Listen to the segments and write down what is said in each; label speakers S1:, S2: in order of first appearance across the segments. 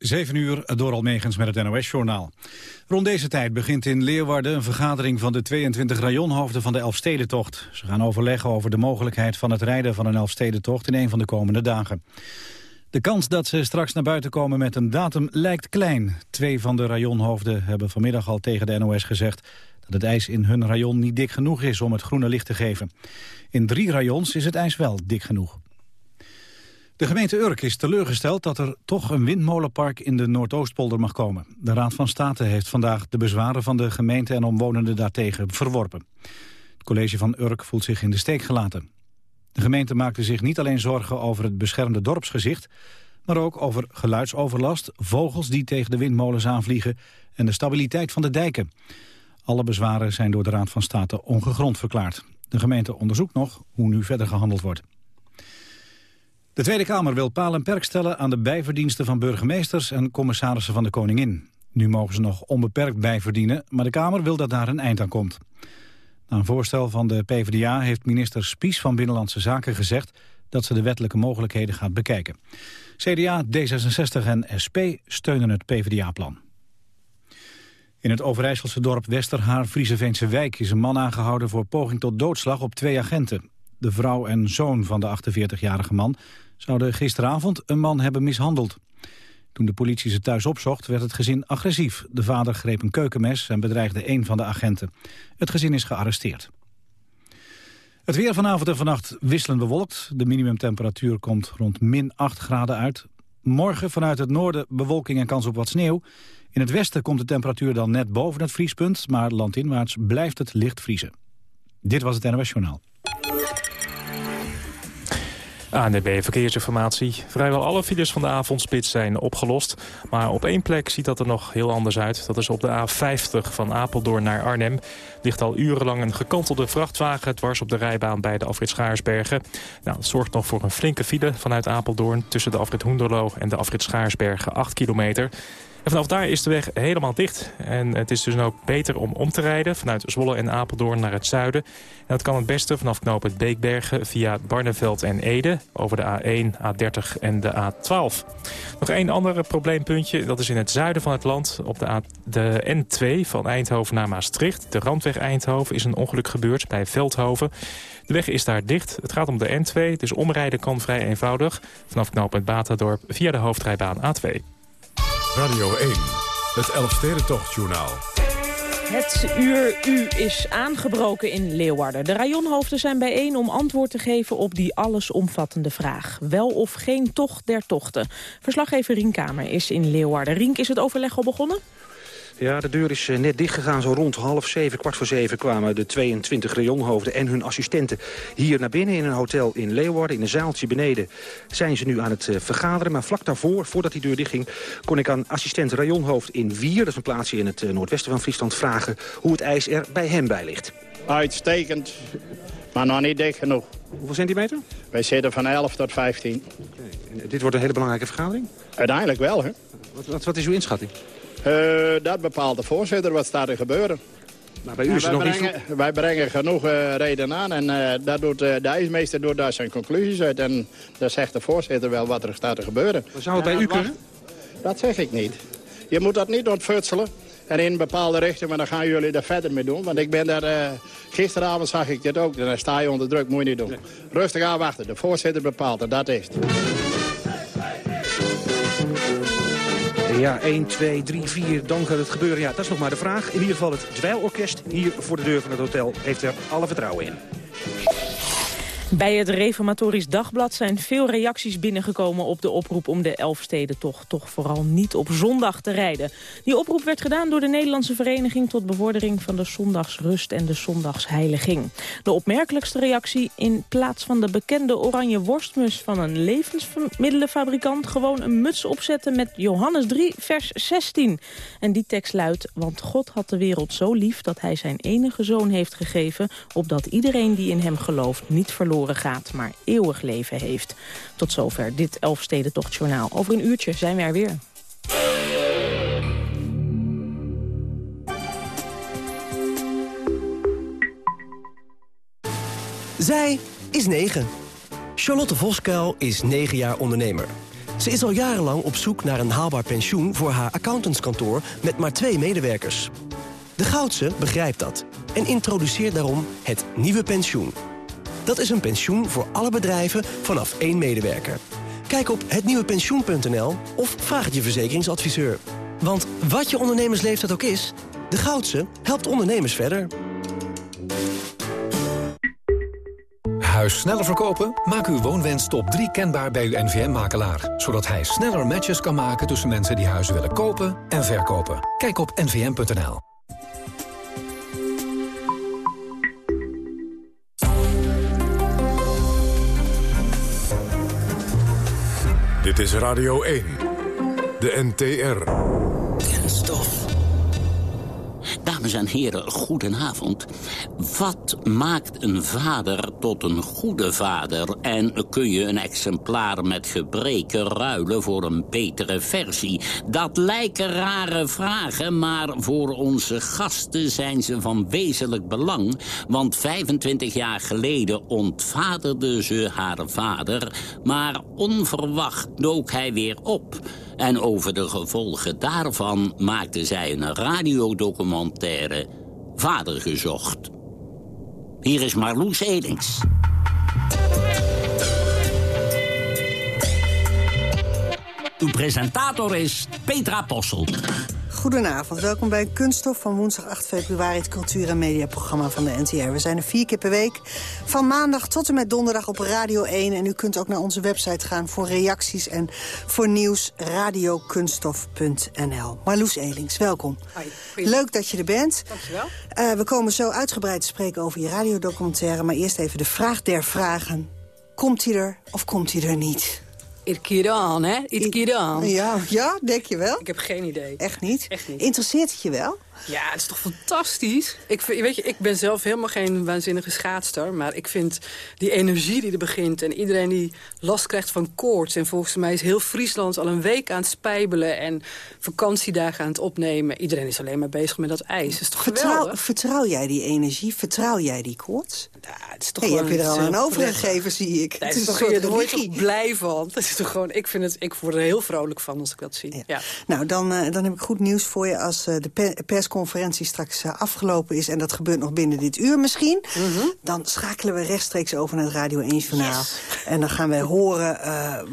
S1: 7 uur door Almegens met het NOS-journaal. Rond deze tijd begint in Leeuwarden een vergadering van de 22 rajonhoofden van de Elfstedentocht. Ze gaan overleggen over de mogelijkheid van het rijden van een Elfstedentocht in een van de komende dagen. De kans dat ze straks naar buiten komen met een datum lijkt klein. Twee van de rajonhoofden hebben vanmiddag al tegen de NOS gezegd dat het ijs in hun rajon niet dik genoeg is om het groene licht te geven. In drie rayons is het ijs wel dik genoeg. De gemeente Urk is teleurgesteld dat er toch een windmolenpark in de Noordoostpolder mag komen. De Raad van State heeft vandaag de bezwaren van de gemeente en omwonenden daartegen verworpen. Het college van Urk voelt zich in de steek gelaten. De gemeente maakte zich niet alleen zorgen over het beschermde dorpsgezicht... maar ook over geluidsoverlast, vogels die tegen de windmolens aanvliegen... en de stabiliteit van de dijken. Alle bezwaren zijn door de Raad van State ongegrond verklaard. De gemeente onderzoekt nog hoe nu verder gehandeld wordt. De Tweede Kamer wil paal en perk stellen aan de bijverdiensten van burgemeesters en commissarissen van de Koningin. Nu mogen ze nog onbeperkt bijverdienen, maar de Kamer wil dat daar een eind aan komt. Na een voorstel van de PvdA heeft minister Spies van Binnenlandse Zaken gezegd dat ze de wettelijke mogelijkheden gaat bekijken. CDA, D66 en SP steunen het PvdA-plan. In het Overijsselse dorp Westerhaar, Friese Wijk is een man aangehouden voor poging tot doodslag op twee agenten. De vrouw en zoon van de 48-jarige man zouden gisteravond een man hebben mishandeld. Toen de politie ze thuis opzocht, werd het gezin agressief. De vader greep een keukenmes en bedreigde een van de agenten. Het gezin is gearresteerd. Het weer vanavond en vannacht wisselend bewolkt. De minimumtemperatuur komt rond min 8 graden uit. Morgen vanuit het noorden bewolking en kans op wat sneeuw. In het westen komt de temperatuur dan net boven het vriespunt... maar landinwaarts blijft het licht vriezen. Dit was het NOS Journaal.
S2: ANDB Verkeersinformatie. Vrijwel alle files van de avondspits zijn opgelost. Maar op één plek ziet dat er nog heel anders uit. Dat is op de A50 van Apeldoorn naar Arnhem. Ligt al urenlang een gekantelde vrachtwagen dwars op de rijbaan bij de afrit Schaarsbergen. Nou, dat zorgt nog voor een flinke file vanuit Apeldoorn... tussen de afrit Hoenderloo en de afrit Schaarsbergen 8 kilometer. En vanaf daar is de weg helemaal dicht. En het is dus ook beter om om te rijden vanuit Zwolle en Apeldoorn naar het zuiden. En dat kan het beste vanaf knooppunt Beekbergen via Barneveld en Ede... over de A1, A30 en de A12. Nog één ander probleempuntje, dat is in het zuiden van het land... op de, A de N2 van Eindhoven naar Maastricht. De randweg Eindhoven is een ongeluk gebeurd bij Veldhoven. De weg is daar dicht. Het gaat om de N2, dus omrijden kan vrij eenvoudig... vanaf knooppunt Batadorp via de hoofdrijbaan A2.
S3: Radio 1, het Elfstedentochtjournaal.
S4: Het uur U is aangebroken in Leeuwarden. De rajonhoofden zijn bijeen om antwoord te geven op die allesomvattende vraag. Wel of geen tocht der tochten. Verslaggever Rienkamer is in Leeuwarden. Rienk, is het overleg al begonnen?
S5: Ja, de deur is eh, net dichtgegaan. Zo rond half zeven, kwart voor zeven kwamen de 22 rayonhoofden en hun assistenten hier naar binnen in een hotel in Leeuwarden. In een zaaltje beneden zijn ze nu aan het eh, vergaderen. Maar vlak daarvoor, voordat die deur dichtging, kon ik aan assistent rayonhoofd in Wier, dat is een plaatsje in het eh, noordwesten van Friesland, vragen hoe het ijs er bij hem bij ligt.
S6: Uitstekend, maar nog niet dik genoeg.
S5: Hoeveel centimeter?
S6: Wij zitten van 11 tot 15.
S5: Dit wordt een hele belangrijke vergadering?
S6: Uiteindelijk wel, hè.
S5: Wat, wat, wat is uw inschatting?
S6: Uh, dat bepaalt de voorzitter wat staat er gebeuren.
S5: Maar bij u is het nog
S6: brengen,
S5: niet...
S6: Wij brengen genoeg uh, reden aan en uh, daar doet, de ijsmeester doet daar zijn conclusies uit. En dan zegt de voorzitter wel wat er staat te gebeuren.
S5: Maar zou het bij u kunnen?
S6: Dat zeg ik niet. Je moet dat niet ontfutselen en in een bepaalde richting, maar dan gaan jullie er verder mee doen. Want ik ben daar, gisteravond zag ik dit ook, dan sta je onder druk, moet je niet doen. Rustig aan wachten, de voorzitter bepaalt en dat is het.
S5: Ja, 1, 2, 3, 4, dan gaat het gebeuren. Ja, dat is nog maar de vraag. In ieder geval het Dweilorkest hier voor de deur van het hotel heeft er alle vertrouwen in.
S4: Bij het Reformatorisch Dagblad zijn veel reacties binnengekomen op de oproep om de Elfstedentocht toch vooral niet op zondag te rijden. Die oproep werd gedaan door de Nederlandse Vereniging tot bevordering van de zondagsrust en de zondagsheiliging. De opmerkelijkste reactie in plaats van de bekende oranje worstmus van een levensmiddelenfabrikant gewoon een muts opzetten met Johannes 3 vers 16. En die tekst luidt, want God had de wereld zo lief dat hij zijn enige zoon heeft gegeven, opdat iedereen die in hem gelooft niet verloren maar eeuwig leven heeft. Tot zover dit Elfstedentochtjournaal. Over een uurtje zijn we er weer.
S7: Zij is 9. Charlotte Voskuil is 9 jaar ondernemer. Ze is al jarenlang op zoek naar een haalbaar pensioen voor haar accountantskantoor met maar twee medewerkers. De Goudse begrijpt dat en introduceert daarom het nieuwe pensioen. Dat is een pensioen voor alle bedrijven vanaf één medewerker. Kijk op hetnieuwepensioen.nl of vraag het je verzekeringsadviseur. Want wat je ondernemersleeftijd ook is, de Goudse helpt ondernemers verder.
S8: Huis sneller verkopen? Maak uw woonwens top 3 kenbaar bij uw NVM-makelaar. Zodat hij sneller matches kan maken tussen mensen die huizen willen kopen en verkopen. Kijk op nvm.nl.
S3: Dit is Radio 1. De NTR.
S9: Kenstof. Dames en heren, goedenavond. Wat maakt een vader tot een goede vader? En kun je een exemplaar met gebreken ruilen voor een betere versie? Dat lijken rare vragen, maar voor onze gasten zijn ze van wezenlijk belang. Want 25 jaar geleden ontvaderde ze haar vader... maar onverwacht dook hij weer op... En over de gevolgen daarvan maakte zij een radiodocumentaire Vader gezocht. Hier is Marloes Edings. Uw presentator is Petra Possel.
S10: Goedenavond, welkom bij Kunststof van woensdag 8 februari... het cultuur- en mediaprogramma van de NTR. We zijn er vier keer per week, van maandag tot en met donderdag op Radio 1. En u kunt ook naar onze website gaan voor reacties en voor nieuws radiokunststof.nl. Marloes Elings, welkom.
S11: Hoi,
S10: Leuk dat je er bent.
S11: Dankjewel.
S10: Uh, we komen zo uitgebreid te spreken over je radiodocumentaire... maar eerst even de vraag der vragen. Komt hij er of komt hij er niet?
S11: Aan, hè? Aan.
S10: Ja, ja, denk je wel?
S11: Ik heb geen idee.
S10: Echt niet?
S11: Echt niet.
S10: Interesseert het je wel?
S11: Ja, het is toch fantastisch? Ik, weet je, ik ben zelf helemaal geen waanzinnige schaatster. Maar ik vind die energie die er begint... en iedereen die last krijgt van koorts... en volgens mij is heel Friesland al een week aan het spijbelen... en vakantiedagen aan het opnemen. Iedereen is alleen maar bezig met dat ijs. Dat is toch
S10: vertrouw,
S11: geweldig?
S10: Vertrouw jij die energie? Vertrouw jij die koorts?
S11: Ja, het is toch
S10: hey,
S11: gewoon
S10: heb je er al aan
S11: heel
S10: overgegeven, zie ik.
S11: Nee,
S10: het is
S11: toch, je blij van. Het is toch gewoon, ik, vind het, ik word er heel vrolijk van als ik dat zie.
S10: Ja.
S11: Ja.
S10: Nou, dan, uh, dan heb ik goed nieuws voor je als uh, de pe persconferentie straks uh, afgelopen is... en dat gebeurt nog binnen dit uur misschien...
S11: Mm -hmm.
S10: dan schakelen we rechtstreeks over naar het Radio 1-journaal. Yes. En dan gaan wij horen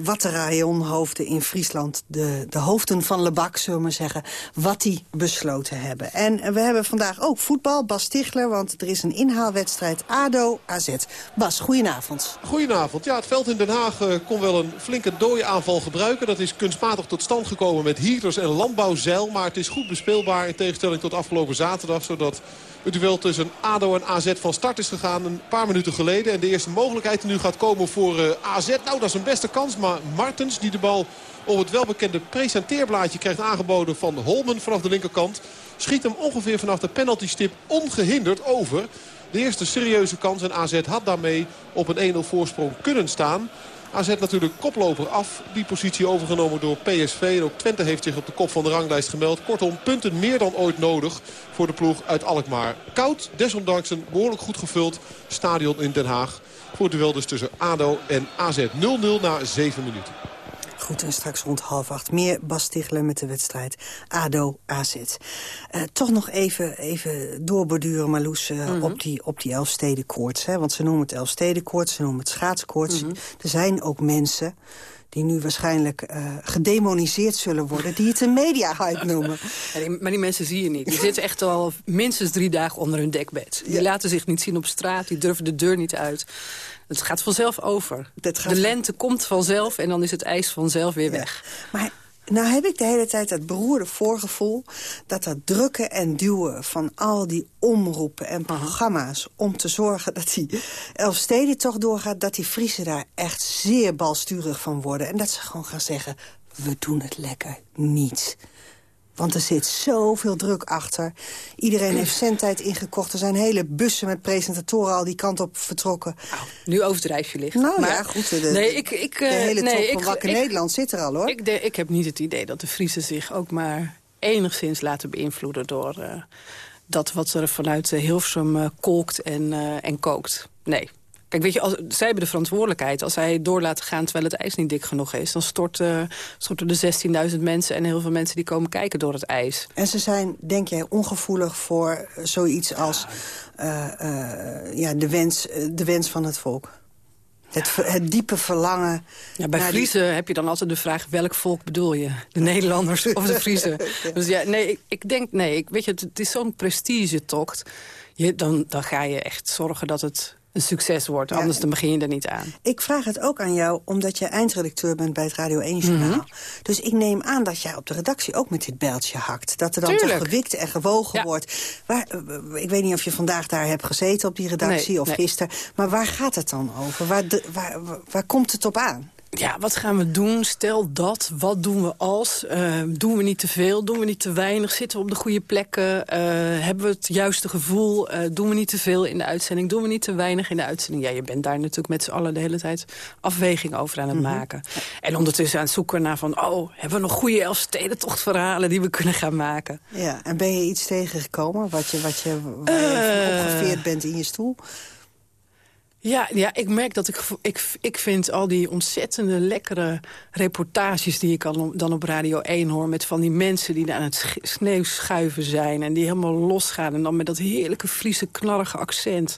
S10: wat de rayonhoofden in Friesland... De, de hoofden van Lebak, zullen we maar zeggen... wat die besloten hebben. En we hebben vandaag ook voetbal, Bas Stichler... want er is een inhaalwedstrijd ADO-AZ. Bas, goedenavond.
S12: Goedenavond. Ja, het veld in Den Haag uh, kon wel een flinke dode aanval gebruiken. Dat is kunstmatig tot stand gekomen met heaters en landbouwzeil. Maar het is goed bespeelbaar in tegenstelling tot afgelopen zaterdag. Zodat het duel tussen ADO en AZ van start is gegaan een paar minuten geleden. En de eerste mogelijkheid nu gaat komen voor uh, AZ. Nou, dat is een beste kans. Maar Martens, die de bal op het welbekende presenteerblaadje krijgt aangeboden van Holmen vanaf de linkerkant. Schiet hem ongeveer vanaf de penaltystip ongehinderd over. De eerste serieuze kans en AZ had daarmee op een 1-0 voorsprong kunnen staan. AZ natuurlijk koploper af. Die positie overgenomen door PSV. En ook Twente heeft zich op de kop van de ranglijst gemeld. Kortom, punten meer dan ooit nodig voor de ploeg uit Alkmaar. Koud, desondanks een behoorlijk goed gevuld stadion in Den Haag. Voor het duel dus tussen ADO en AZ 0-0 na 7 minuten.
S10: Goed, en straks rond half acht meer Bas met de wedstrijd ADO-AZ. Uh, toch nog even, even doorborduren, Marloes, uh, mm -hmm. op die, op die Elfstedenkoorts. Hè? Want ze noemen het Elfstedenkoorts, ze noemen het schaatskoorts. Mm -hmm. Er zijn ook mensen die nu waarschijnlijk uh, gedemoniseerd zullen worden... die het een media-hype noemen.
S11: Ja, die, maar die mensen zie je niet. Die zitten echt al minstens drie dagen onder hun dekbed. Die ja. laten zich niet zien op straat, die durven de deur niet uit. Het gaat vanzelf over.
S10: gaat
S11: de lente komt vanzelf en dan is het ijs vanzelf weer
S10: ja.
S11: weg.
S10: Maar nou heb ik de hele tijd het beroerde voorgevoel... dat dat drukken en duwen van al die omroepen en programma's... om te zorgen dat die Elfsteden toch doorgaat... dat die Friesen daar echt zeer balsturig van worden. En dat ze gewoon gaan zeggen, we doen het lekker niet. Want er zit zoveel druk achter. Iedereen heeft zendtijd ingekocht. Er zijn hele bussen met presentatoren al die kant op vertrokken.
S11: Nu overdrijf je licht.
S10: Nou
S11: maar,
S10: ja, goed. De,
S11: nee, ik, ik,
S10: de hele
S11: nee,
S10: top
S11: ik,
S10: van Wakker Nederland zit er al, hoor.
S11: Ik, de, ik heb niet het idee dat de Friesen zich ook maar enigszins laten beïnvloeden... door uh, dat wat er vanuit uh, Hilversum uh, kolkt en, en kookt. Nee. Kijk, weet je, als, zij hebben de verantwoordelijkheid. Als zij door laten gaan terwijl het ijs niet dik genoeg is... dan storten, storten de 16.000 mensen en heel veel mensen die komen kijken door het ijs.
S10: En ze zijn, denk jij, ongevoelig voor zoiets als uh, uh, ja, de, wens, de wens van het volk? Het, het, diepe verlangen.
S11: Ja, bij Friese heb je dan altijd de vraag... welk volk bedoel je? De Nederlanders of de Friese? Dus ja, nee, ik, ik denk... Nee, ik, weet je, het, het is zo'n prestigetocht. Je, dan, dan ga je echt zorgen dat het een succes wordt. Anders dan begin je er niet aan.
S10: Ik vraag het ook aan jou, omdat je eindredacteur bent bij het Radio 1-journaal. Mhm. Dus ik neem aan dat jij op de redactie ook met dit bijltje hakt. Dat er dan toch gewikt en gewogen wordt. Waar, eh, ik weet niet of je vandaag daar hebt gezeten op die redactie of gisteren. Maar waar gaat het dan over? Waar, waar, waar komt het op aan?
S11: Ja, wat gaan we doen? Stel dat. Wat doen we als? Uh, doen we niet te veel? Doen we niet te weinig? Zitten we op de goede plekken? Uh, hebben we het juiste gevoel? Uh, doen we niet te veel in de uitzending? Doen we niet te weinig in de uitzending? Ja, je bent daar natuurlijk met z'n allen de hele tijd afweging over aan het mhm. maken. En ondertussen aan het zoeken naar van... oh, hebben we nog goede Elfstedentochtverhalen die we kunnen gaan maken?
S10: Ja, en ben je iets tegengekomen wat je, wat je, waar je opgeveerd bent in je stoel?
S11: Ja, ja, ik merk dat ik, ik, ik vind al die ontzettende lekkere reportages... die ik dan op Radio 1 hoor... met van die mensen die aan het sneeuw schuiven zijn... en die helemaal losgaan en dan met dat heerlijke Friese knarrige accent.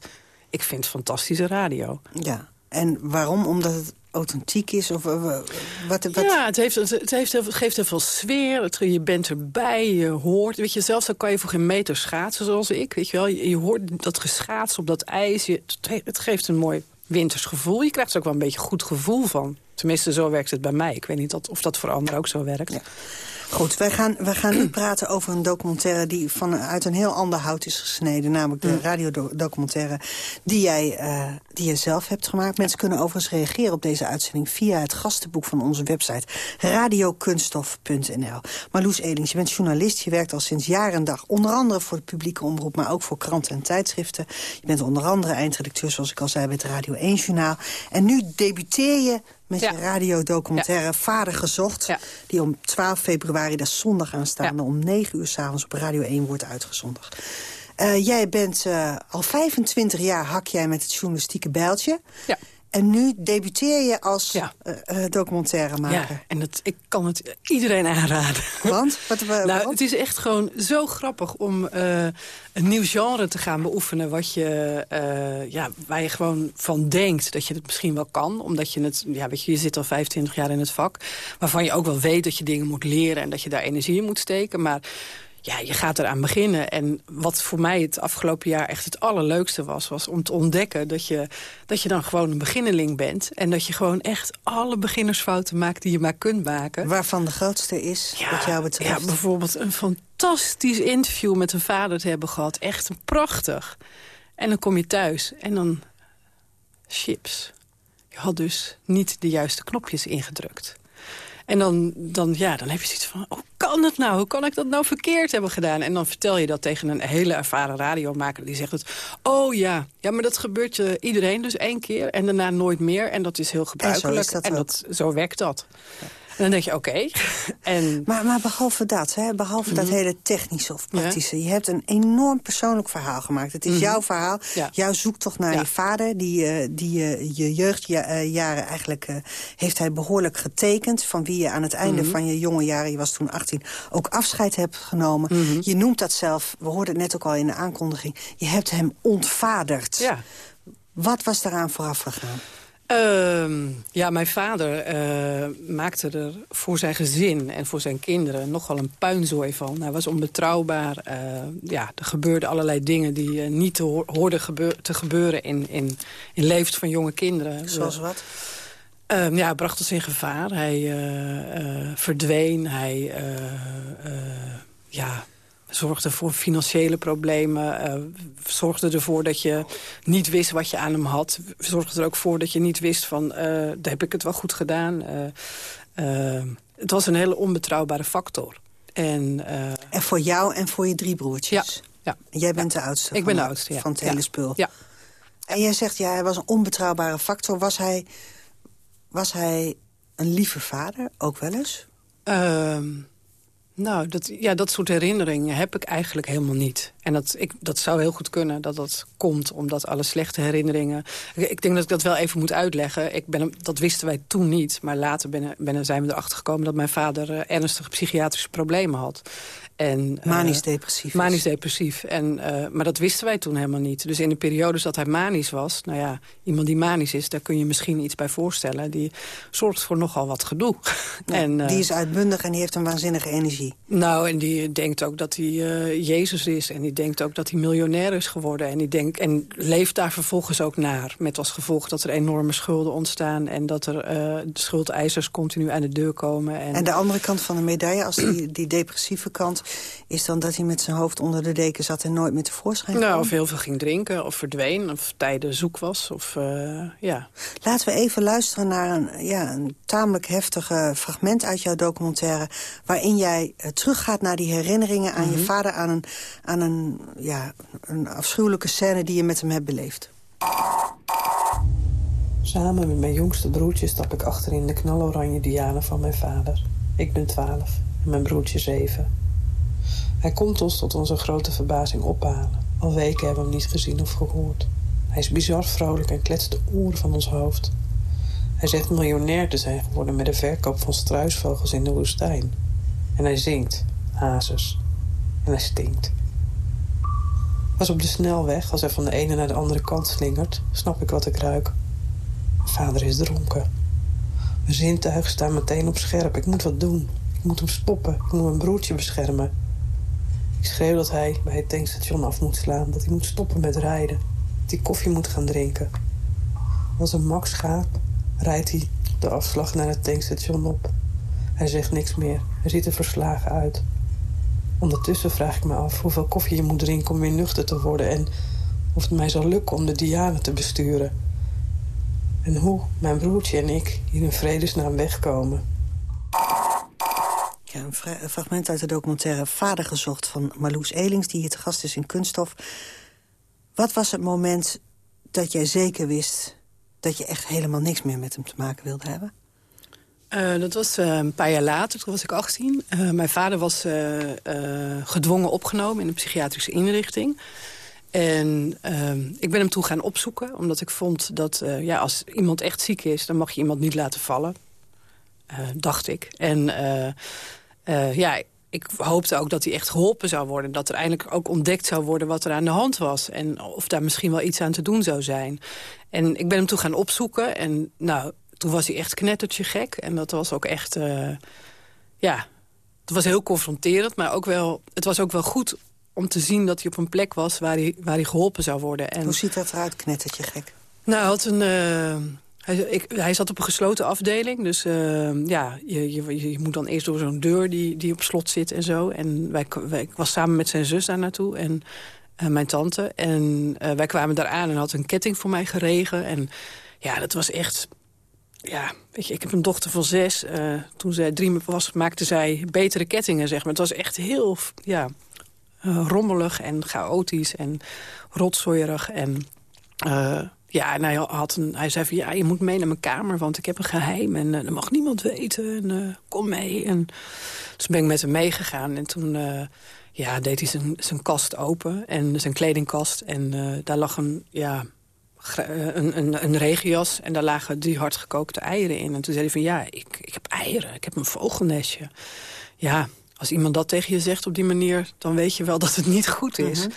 S11: Ik vind fantastische radio.
S10: Ja, en waarom? Omdat het authentiek is? Of, uh, wat, wat?
S11: Ja, het, heeft, het, heeft, het geeft heel veel sfeer. Het, je bent erbij, je hoort. Weet je, zelfs dan kan je voor geen meter schaatsen zoals ik. Weet je, wel. Je, je hoort dat geschaats op dat ijs. Je, het geeft een mooi winters gevoel. Je krijgt er ook wel een beetje goed gevoel van. Tenminste, zo werkt het bij mij. Ik weet niet of dat voor anderen ook zo werkt. Ja.
S10: Goed, wij gaan, wij gaan nu praten over een documentaire... die vanuit een heel ander hout is gesneden. Namelijk de mm. radiodocumentaire die jij, uh, die jij zelf hebt gemaakt. Mensen kunnen overigens reageren op deze uitzending... via het gastenboek van onze website radiokunststof.nl. Marloes Elings, je bent journalist. Je werkt al sinds jaar en dag onder andere voor de publieke omroep... maar ook voor kranten en tijdschriften. Je bent onder andere eindredacteur, zoals ik al zei... bij het Radio 1-journaal. En nu debuteer je met je radiodocumentaire Vader Gezocht... die om 12 februari, dat is zondag aanstaande... om 9 uur s'avonds op Radio 1 wordt uitgezonden. Uh, jij bent uh, al 25 jaar hak jij met het journalistieke bijltje. Ja. En nu debuteer je als ja. uh, documentairemaker.
S11: Ja, en het, ik kan het iedereen aanraden.
S10: Want?
S11: Wat, wat, nou, het is echt gewoon zo grappig om uh, een nieuw genre te gaan beoefenen... Wat je, uh, ja, waar je gewoon van denkt dat je het misschien wel kan. Omdat je het, ja, weet je, je zit al 25 jaar in het vak. Waarvan je ook wel weet dat je dingen moet leren... en dat je daar energie in moet steken. Maar ja, je gaat eraan beginnen. En wat voor mij het afgelopen jaar echt het allerleukste was... was om te ontdekken dat je, dat je dan gewoon een beginneling bent. En dat je gewoon echt alle beginnersfouten maakt die je maar kunt maken.
S10: Waarvan de grootste is, ja, wat jou betreft?
S11: Ja, bijvoorbeeld een fantastisch interview met een vader te hebben gehad. Echt prachtig. En dan kom je thuis en dan... Chips. Je had dus niet de juiste knopjes ingedrukt. En dan, dan, ja, dan heb je zoiets van, hoe kan het nou? Hoe kan ik dat nou verkeerd hebben gedaan? En dan vertel je dat tegen een hele ervaren radiomaker. Die zegt het, oh ja, ja maar dat gebeurt je iedereen dus één keer. En daarna nooit meer. En dat is heel gebruikelijk. En zo, dat, en dat zo werkt dat. Ja. Dan denk je, oké. en...
S10: maar, maar behalve dat, hè, behalve dat mhm. hele technische of praktische... je hebt een enorm persoonlijk verhaal gemaakt. Het is mhm. jouw verhaal, ja. jouw zoektocht naar je vader... die, uh, die uh, je jeugdjaren eigenlijk uh, heeft hij behoorlijk getekend... van wie je aan het einde mhm. van je jonge jaren, je was toen 18... ook afscheid hebt genomen. Je noemt dat zelf, we hoorden het net ook al in de aankondiging... je hebt hem ontvaderd. Wat was daaraan vooraf gegaan?
S11: Uh, ja, mijn vader uh, maakte er voor zijn gezin en voor zijn kinderen nogal een puinzooi van. Hij was onbetrouwbaar. Uh, ja, er gebeurden allerlei dingen die uh, niet te hoorden gebeur te gebeuren in, in, in levens van jonge kinderen.
S10: Zoals wat?
S11: Ehm, ja, hij bracht ons in gevaar. Hij verdween. Hij ja, zorgde voor financiële problemen. Uh, zorgde ervoor dat je niet wist wat je aan hem had. Zorgde er ook voor dat je niet wist van, uh, daar heb ik het wel goed gedaan. Uh, het was een hele onbetrouwbare factor. En,
S10: en voor jou en voor je drie broertjes?
S11: Ja.
S10: ja. Jij bent de oudste?
S11: Ik ben de oudste, ja.
S10: Van het hele spul?
S11: Ja.
S10: En jij zegt, ja, hij was een onbetrouwbare factor. Was hij, was hij een lieve vader, ook wel eens?
S11: Nou, dat, ja, dat soort herinneringen heb ik eigenlijk helemaal niet. En dat, ik, dat zou heel goed kunnen dat dat komt, omdat alle slechte herinneringen... Ik denk dat ik dat wel even moet uitleggen. Ik ben, dat wisten wij toen niet, maar later ben, zijn we erachter gekomen... dat mijn vader uh, ernstige psychiatrische problemen had. En,
S10: manisch depressief.
S11: Manisch depressief. En, uh, maar dat wisten wij toen helemaal niet. Dus in de periodes dat hij manisch was... nou ja, iemand die manisch is, daar kun je misschien iets bij voorstellen. Die zorgt voor nogal wat gedoe.
S10: Ja, en, uh, die is uitbundig en die heeft een waanzinnige energie.
S11: Nou, en die denkt ook dat hij Jezus is. En die denkt ook dat hij miljonair is geworden. En, die denkt, en leeft daar vervolgens ook naar. Met als gevolg dat er enorme schulden ontstaan... en dat er de schuldeisers continu aan de deur komen.
S10: En, en de andere kant van de medaille, als die, die depressieve kant is dan dat hij met zijn hoofd onder de deken zat... en nooit meer tevoorschijn kwam?
S11: Nou, of heel veel ging drinken, of verdween, of tijden zoek was. Of, uh, ja.
S10: Laten we even luisteren naar een, ja, een tamelijk heftig fragment uit jouw documentaire... waarin jij uh, teruggaat naar die herinneringen aan mm -hmm. je vader... aan, een, aan een, ja, een afschuwelijke scène die je met hem hebt beleefd.
S13: Samen met mijn jongste broertje stap ik achter in de knaloranje Diana van mijn vader. Ik ben twaalf en mijn broertje zeven. Hij komt ons tot onze grote verbazing ophalen. Al weken hebben we hem niet gezien of gehoord. Hij is bizar vrolijk en kletst de oren van ons hoofd. Hij zegt miljonair te zijn geworden met de verkoop van struisvogels in de woestijn. En hij zingt, hazes. En hij stinkt. Als op de snelweg, als hij van de ene naar de andere kant slingert, snap ik wat ik ruik. Mijn vader is dronken. Mijn zintuigen staan meteen op scherp. Ik moet wat doen. Ik moet hem stoppen. Ik moet mijn broertje beschermen. Ik schreeuw dat hij bij het tankstation af moet slaan. Dat hij moet stoppen met rijden. Dat hij koffie moet gaan drinken. Als een Max gaat, rijdt hij de afslag naar het tankstation op. Hij zegt niks meer. Hij ziet er verslagen uit. Ondertussen vraag ik me af hoeveel koffie je moet drinken om weer nuchter te worden... en of het mij zal lukken om de Diane te besturen. En hoe mijn broertje en ik hier in vredesnaam wegkomen.
S10: Ja, een, fragment uit de documentaire Vader gezocht van Marloes Elings... die hier te gast is in Kunststof. Wat was het moment dat jij zeker wist... dat je echt helemaal niks meer met hem te maken wilde hebben?
S11: Uh, dat was uh, een paar jaar later, toen was ik 18. Uh, mijn vader was gedwongen opgenomen in een psychiatrische inrichting. En ik ben hem toen gaan opzoeken, omdat ik vond dat ja, als iemand echt ziek is... dan mag je iemand niet laten vallen, dacht ik. En ja, ik hoopte ook dat hij echt geholpen zou worden. Dat er eindelijk ook ontdekt zou worden wat er aan de hand was. En of daar misschien wel iets aan te doen zou zijn. En ik ben hem toen gaan opzoeken. En nou, toen was hij echt knettertje gek. En dat was ook echt... Uh, ja, het was heel confronterend. Maar ook wel, het was ook wel goed om te zien dat hij op een plek was... waar hij, waar hij geholpen zou worden. En,
S10: Hoe ziet dat eruit, knettertje gek?
S11: Nou, had een... Uh, hij, hij, zat op een gesloten afdeling. Dus uh, ja, je, je, je, moet dan eerst door zo'n deur die, die op slot zit en zo. En wij, wij, ik was samen met zijn zus daar naartoe en uh, mijn tante. En uh, wij kwamen daar aan en had een ketting voor mij geregen. En ja, dat was echt... Ja, weet je, ik heb een dochter van zes. toen zij drie was, maakte zij betere kettingen, zeg maar. Het was echt heel, ja, rommelig en chaotisch en rotzooierig en... Ja, en hij, had een, hij zei van, ja, je moet mee naar mijn kamer, want ik heb een geheim en dat mag niemand weten. En uh, kom mee. En dus ben ik met hem meegegaan en toen uh, ja, deed hij zijn, zijn kast open, en zijn kledingkast. En daar lag een, ja, een, een, een regenjas en daar lagen drie hardgekookte eieren in. En toen zei hij van, ja, ik, ik heb eieren, ik heb een vogelnestje. Ja, als iemand dat tegen je zegt op die manier... dan weet je wel dat het niet goed is. Mm
S10: -hmm.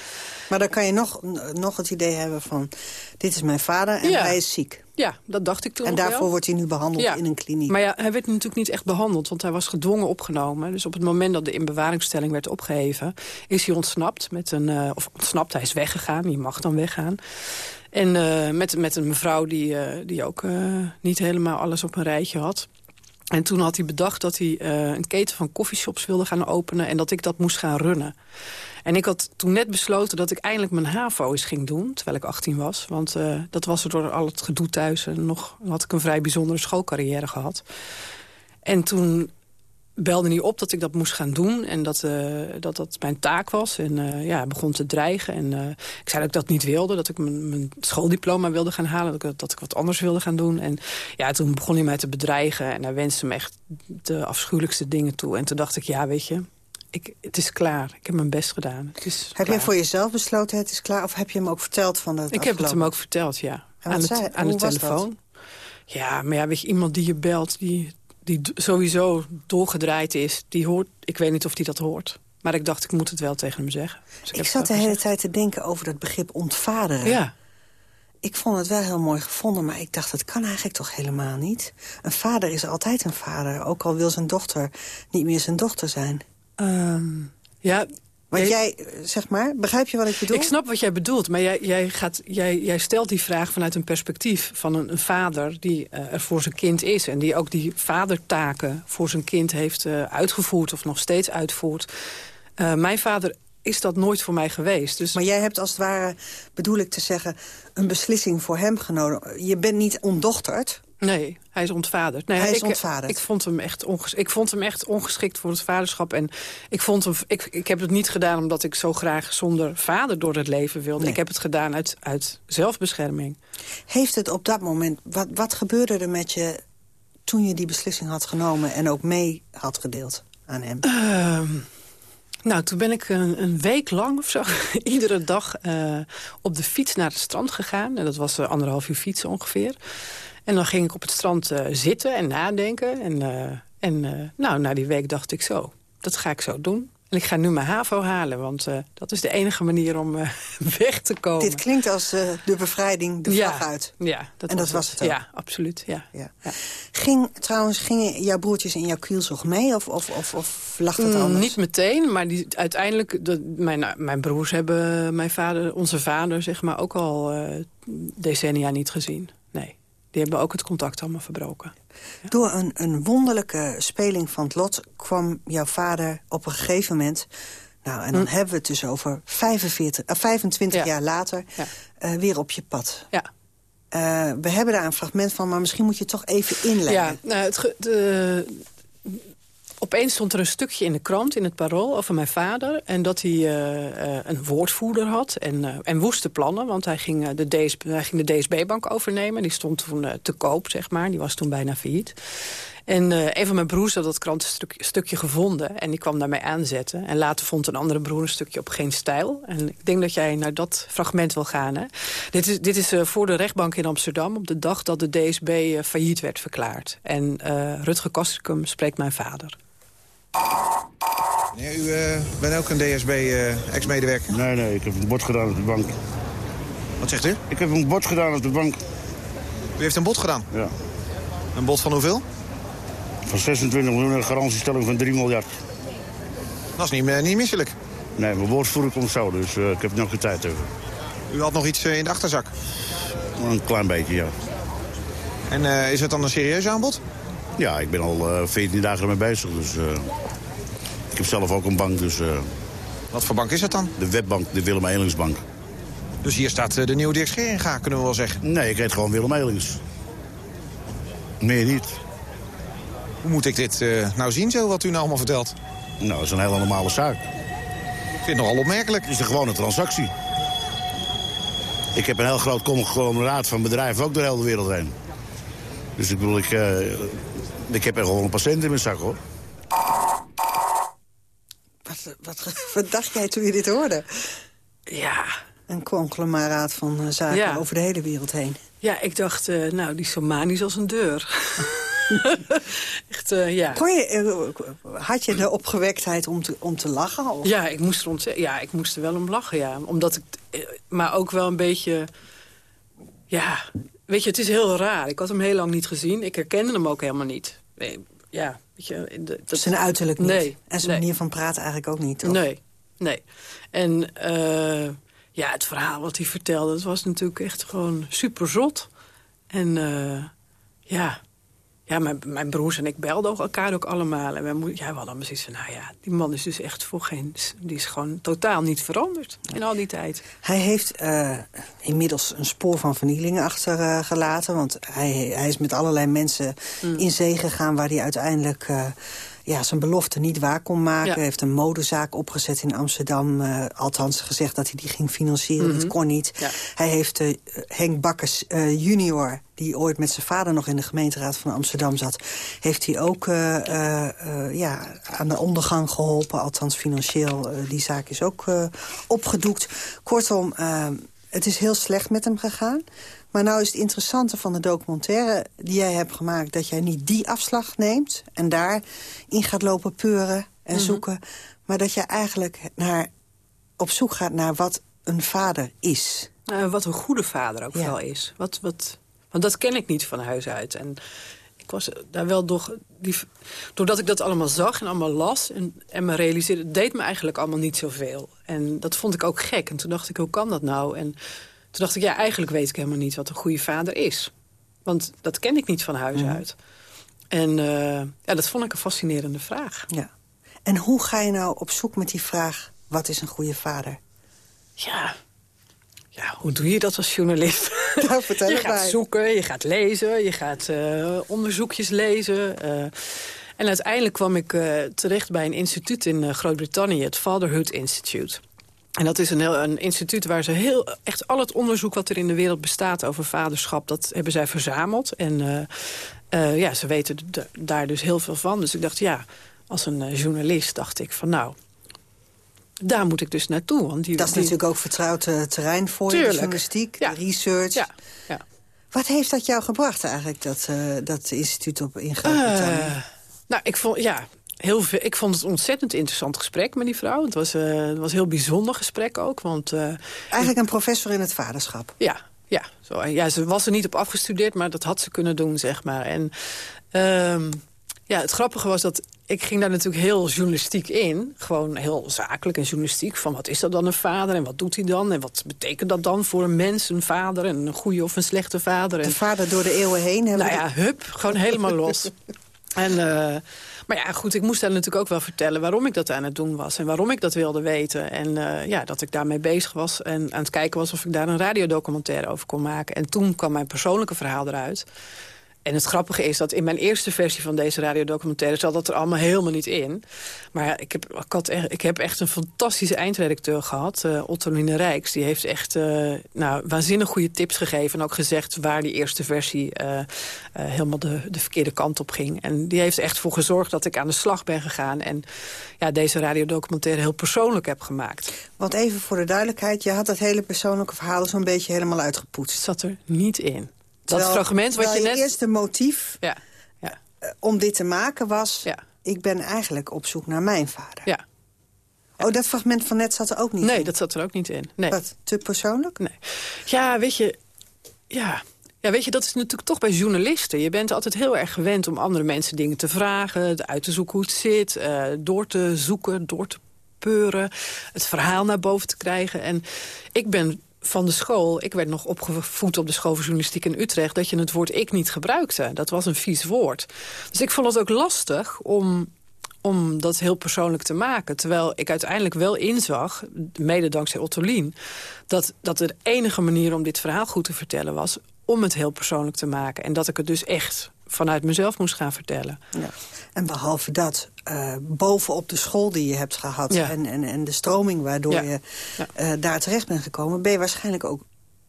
S10: Maar dan kan je nog, nog het idee hebben van... dit is mijn vader en
S11: ja.
S10: hij is ziek.
S11: Ja, dat dacht ik toen
S10: En daarvoor
S11: wel.
S10: wordt hij nu behandeld
S11: ja.
S10: in een kliniek.
S11: Maar ja, hij werd natuurlijk niet echt behandeld... want hij was gedwongen opgenomen. Dus op het moment dat de inbewaringstelling werd opgeheven... is hij ontsnapt. Met een, uh, of ontsnapt, hij is weggegaan. Je mag dan weggaan. En uh, met, met een mevrouw die, uh, die ook niet helemaal alles op een rijtje had... En toen had hij bedacht dat hij uh, een keten van coffeeshops wilde gaan openen... en dat ik dat moest gaan runnen. En ik had toen net besloten dat ik eindelijk mijn HAVO eens ging doen... terwijl ik 18 was. Want uh, dat was er door al het gedoe thuis. En nog had ik een vrij bijzondere schoolcarrière gehad. En toen belde hij op dat ik dat moest gaan doen. En dat uh, dat, dat mijn taak was. En uh, ja, begon te dreigen. En uh, ik zei dat ik dat niet wilde. Dat ik mijn, schooldiploma wilde gaan halen. Dat ik, dat ik wat anders wilde gaan doen. En ja, toen begon hij mij te bedreigen. En hij wenste me echt de afschuwelijkste dingen toe. En toen dacht ik, ja, weet je... ik, het is klaar. Ik heb mijn best gedaan. Het is
S10: Heb
S11: klaar.
S10: jij voor jezelf besloten het is klaar? Of heb je hem ook verteld van dat
S11: Ik heb het hem ook verteld, ja. Aan
S10: zei-
S11: aan de
S10: dat?
S11: telefoon. Ja, maar ja, weet je, iemand die je belt, die, die sowieso doorgedraaid is... die hoort, ik weet niet of die dat hoort. Maar ik dacht, ik moet het wel tegen hem zeggen. Dus
S10: Ik zat de hele
S11: gezegd.
S10: tijd te denken over dat begrip ontvaderen.
S11: Ja.
S10: Ik vond het wel heel mooi gevonden, maar ik dacht, dat kan eigenlijk toch helemaal niet? Een vader is altijd een vader, ook al wil zijn dochter niet meer zijn dochter zijn.
S11: Ehm, ja,
S10: Want
S11: jij-
S10: eh, zeg maar, begrijp je wat ik bedoel?
S11: Ik snap wat jij bedoelt, maar jij, jij, gaat, jij, jij stelt die vraag vanuit een perspectief van een, een vader die eh, er voor zijn kind is. En die ook die vadertaken voor zijn kind heeft eh, uitgevoerd of nog steeds uitvoert. Mijn vader is dat nooit voor mij geweest. Dus
S10: Maar jij hebt als het ware, bedoel ik te zeggen, een beslissing voor hem genomen. Je bent niet ondochterd.
S11: Nee, hij is ontvaderd. Nee,
S10: Hij is
S11: ik,
S10: ontvaderd.
S11: Ik vond, hem echt onges ik vond hem echt ongeschikt voor het vaderschap. En ik, vond hem, ik, ik heb het niet gedaan omdat ik zo graag zonder vader door het leven wilde.
S10: Nee.
S11: Ik heb het gedaan uit, uit zelfbescherming.
S10: Heeft het op dat moment, wat, wat gebeurde er met je toen je die beslissing had genomen en ook mee had gedeeld aan hem?
S11: Ehm, nou, toen ben ik een, een week lang of zo... iedere dag eh, op de fiets naar het strand gegaan. En dat was eh, anderhalf uur fietsen ongeveer. En dan ging ik op het strand eh, zitten en nadenken. En, eh, en eh, nou, na die week dacht ik zo, dat ga ik zo doen. En ik ga nu mijn HAVO halen, want dat is de enige manier om weg te komen.
S10: Dit klinkt als de bevrijding, de vlag
S11: ja,
S10: uit.
S11: Ja, dat
S10: En
S11: was
S10: dat was het ook?
S11: Ja, absoluut. Ja.
S10: Ja. Ging, trouwens, gingen jouw broertjes in jouw kielzog mee? Of, of, of, of lag dat
S11: Mm,
S10: anders?
S11: Niet meteen, maar die, uiteindelijk... De, mijn, mijn broers hebben mijn vader, onze vader zeg maar, ook al decennia niet gezien. Die hebben ook het contact allemaal verbroken.
S10: Door een, een wonderlijke speling van het lot kwam jouw vader op een gegeven moment... Nou, en dan hebben we het dus over 45, eh, 25
S11: Hm. Ja.
S10: jaar later
S11: Ja.
S10: eh, weer op je pad.
S11: Ja.
S10: Eh, we hebben daar een fragment van, maar misschien moet je het toch even inleiden.
S11: Ja, nou, het de, opeens stond er een stukje in de krant, in het Parool, over mijn vader. En dat hij eh, eh, een woordvoerder had en, eh, en woeste plannen. Want hij ging, de, DSB, hij ging de DSB-bank overnemen. Die stond toen te koop, zeg maar. Die was toen bijna failliet. En een van mijn broers had dat krantstukje stukje gevonden. En die kwam daarmee aanzetten. En later vond een andere broer een stukje op geen stijl. En ik denk dat jij naar dat fragment wil gaan. Hè? Dit is, dit is voor de rechtbank in Amsterdam... op de dag dat de DSB failliet werd verklaard. En Rutger Kastrikum spreekt mijn vader.
S14: Meneer, u eh, bent ook een DSB-ex-medewerker?
S15: Nee, nee, ik heb een bod gedaan op de bank.
S14: Wat zegt u?
S15: Ik heb een bod gedaan op de bank.
S14: U heeft een bod gedaan?
S15: Ja.
S14: Een bod van hoeveel?
S15: Van 26 miljoen en garantiestelling van 3 miljard.
S14: Dat is niet, eh, niet misselijk.
S15: Nee, mijn woordvoerder komt zo, dus eh, ik heb nog geen tijd over.
S14: U had nog iets eh, in de achterzak.
S15: Een klein beetje, ja.
S14: En eh, is het dan een serieus aanbod?
S15: Ja, ik ben al eh 14 dagen ermee bezig, dus... eh, ik heb zelf ook een bank, dus... eh,
S14: Wat voor bank is het dan?
S15: de webbank, de Willem Elingsbank.
S14: Dus hier staat eh, de nieuwe Dirk Scheringa, kunnen we wel zeggen.
S15: Nee, ik heet gewoon Willem Elings. Meer niet.
S14: Hoe moet ik dit eh, nou zien, zo, wat u nou allemaal vertelt?
S15: Nou, dat is een hele normale zaak.
S14: Ik vind het nogal opmerkelijk.
S15: Het is een gewone transactie. Ik heb een heel groot conglomeraat van bedrijven ook door heel de wereld heen. Dus ik bedoel, ik, eh, ik heb er gewoon een patiënt in mijn zak, hoor.
S10: Wat, wat, wat dacht jij toen je dit hoorde?
S11: Ja.
S10: Een conglomeraat van eh, zaken
S11: Ja.
S10: over de hele wereld heen.
S11: Ja, ik dacht, eh, nou, die Somanisch als een deur. Echt, eh, ja.
S10: Kon je, had je de opgewektheid om te, om te lachen? Of?
S11: Ja, ik moest er ja, ik moest er wel om lachen, ja. Omdat ik, maar ook wel een beetje... Ja, weet je, het is heel raar. Ik had hem heel lang niet gezien. Ik herkende hem ook helemaal niet. Eh, Ja, weet je... de- dat-
S10: Zijn uiterlijk niet.
S11: Nee.
S10: En zijn
S11: nee.
S10: manier van praten eigenlijk ook niet, toch?
S11: Nee, nee. En eh, ja, het verhaal wat hij vertelde, dat was natuurlijk echt gewoon super zot. En eh, ja, ja mijn, mijn broers en ik belden ook elkaar ook allemaal. En mo- ja, we hadden allemaal zoiets van, nou ja, die man is dus echt voor geen... Die is gewoon totaal niet veranderd in al die tijd.
S10: Hij heeft eh, inmiddels een spoor van vernieling achtergelaten. want hij, hij is met allerlei mensen
S11: Mm.
S10: in zee gegaan... waar hij uiteindelijk eh, ja, zijn belofte niet waar kon maken. Hij heeft een modezaak opgezet in Amsterdam. eh, althans gezegd dat hij die ging financieren.
S11: Mhm.
S10: Dat kon niet. Hij heeft eh, Henk Bakkers eh, junior... die ooit met zijn vader nog in de gemeenteraad van Amsterdam zat... heeft hij ook ja, aan de ondergang geholpen. Althans financieel. Die zaak is ook opgedoekt. Kortom, het is heel slecht met hem gegaan. Maar nou is het interessante van de documentaire die jij hebt gemaakt... dat jij niet die afslag neemt en daar in gaat lopen peuren en
S11: Mhm.
S10: zoeken... maar dat je eigenlijk naar, op zoek gaat naar wat een vader is.
S11: Nou, wat een goede vader ook
S10: Ja.
S11: wel is. Wat, wat, want dat ken ik niet van huis uit. En ik was daar wel door... Die, doordat ik dat allemaal zag en allemaal las en, en me realiseerde... het deed me eigenlijk allemaal niet zoveel. En dat vond ik ook gek. En toen dacht ik, hoe kan dat nou? En toen dacht ik, ja, eigenlijk weet ik helemaal niet wat een goede vader is. Want dat ken ik niet van huis
S10: Mhm.
S11: uit. En eh, ja, dat vond ik een fascinerende vraag.
S10: Ja. En hoe ga je nou op zoek met die vraag... wat is een goede vader?
S11: Ja, ja hoe doe je dat als journalist?
S10: Nou, vertel
S11: je gaat
S10: mij.
S11: zoeken, je gaat lezen, je gaat eh, onderzoekjes lezen. eh. en uiteindelijk kwam ik terecht bij een instituut in Groot-Brittannië... het Fatherhood Institute. En dat is een, heel, een instituut waar ze heel, echt al het onderzoek wat er in de wereld bestaat over vaderschap, dat hebben zij verzameld. En eh, eh, ja, ze weten daar dus heel veel van. Dus ik dacht, ja, als een eh, journalist dacht ik van nou, daar moet ik dus naartoe. Want die,
S10: Dat is
S11: die-
S10: natuurlijk ook vertrouwd terrein voor je, journalistiek,
S11: Ja.
S10: research.
S11: Ja, ja.
S10: Wat heeft dat jou gebracht eigenlijk, dat, dat instituut op in Groot-Brittannië?
S11: nou, ik vond, ja, heel veel, ik vond het een ontzettend interessant gesprek met die vrouw. Het was, eh, het was een heel bijzonder gesprek ook. Want, eh,
S10: Eigenlijk een professor in het vaderschap.
S11: ja, ja, zo, ja, ze was er niet op afgestudeerd, maar dat had ze kunnen doen, zeg maar. En ehm, ja, het grappige was dat ik ging daar natuurlijk heel journalistiek in. Gewoon heel zakelijk en journalistiek. Van wat is dat dan een vader en wat doet hij dan? En wat betekent dat dan voor een mens, een vader? En een goede of een slechte vader? En,
S10: De vader door de eeuwen heen. Hebben
S11: nou ja, hup, gewoon helemaal los. En, eh, maar ja, goed, ik moest daar natuurlijk ook wel vertellen... waarom ik dat aan het doen was en waarom ik dat wilde weten. En eh, ja, dat ik daarmee bezig was en aan het kijken was... of ik daar een radiodocumentaire over kon maken. En toen kwam mijn persoonlijke verhaal eruit. En het grappige is dat in mijn eerste versie van deze radiodocumentaire... zat dat er allemaal helemaal niet in. Maar ik, heb, ik, had echt, ik heb echt een fantastische eindredacteur gehad, uh, Ottoline Rijks. Die heeft echt uh, nou, waanzinnig goede tips gegeven. En ook gezegd waar die eerste versie uh, helemaal de, de verkeerde kant op ging. En die heeft echt voor gezorgd dat ik aan de slag ben gegaan. En ja, deze radiodocumentaire heel persoonlijk heb gemaakt.
S10: Want even voor de duidelijkheid, je had dat hele persoonlijke verhaal zo'n beetje helemaal uitgepoetst.
S11: Het zat er niet in.
S10: Terwijl,
S11: dat fragment wat je net...
S10: je eerste motief
S11: ja, ja.
S10: Uh, om dit te maken was...
S11: Ja.
S10: ik ben eigenlijk op zoek naar mijn vader.
S11: Ja.
S10: Oh, dat fragment van net zat er ook niet
S11: nee,
S10: in?
S11: dat zat er ook niet in. Nee.
S10: Wat, te persoonlijk?
S11: Nee. Ja, weet je... Ja, ja, weet je, dat is natuurlijk toch bij journalisten. Je bent altijd heel erg gewend om andere mensen dingen te vragen... uit te zoeken hoe het zit, uh, door te zoeken, door te peuren... het verhaal naar boven te krijgen. En ik ben van de school, ik werd nog opgevoed op de school voor journalistiek in Utrecht... dat je het woord ik niet gebruikte. Dat was een vies woord. Dus ik vond het ook lastig om, om dat heel persoonlijk te maken. Terwijl ik uiteindelijk wel inzag, mede dankzij Ottolien... dat, dat de enige manier om dit verhaal goed te vertellen was... om het heel persoonlijk te maken. En dat ik het dus echt vanuit mezelf moest gaan vertellen.
S10: Ja. En behalve dat, uh, bovenop de school die je hebt gehad...
S11: Ja.
S10: En, en, en de stroming waardoor
S11: Ja.
S10: je uh, daar terecht bent gekomen... ben je waarschijnlijk ook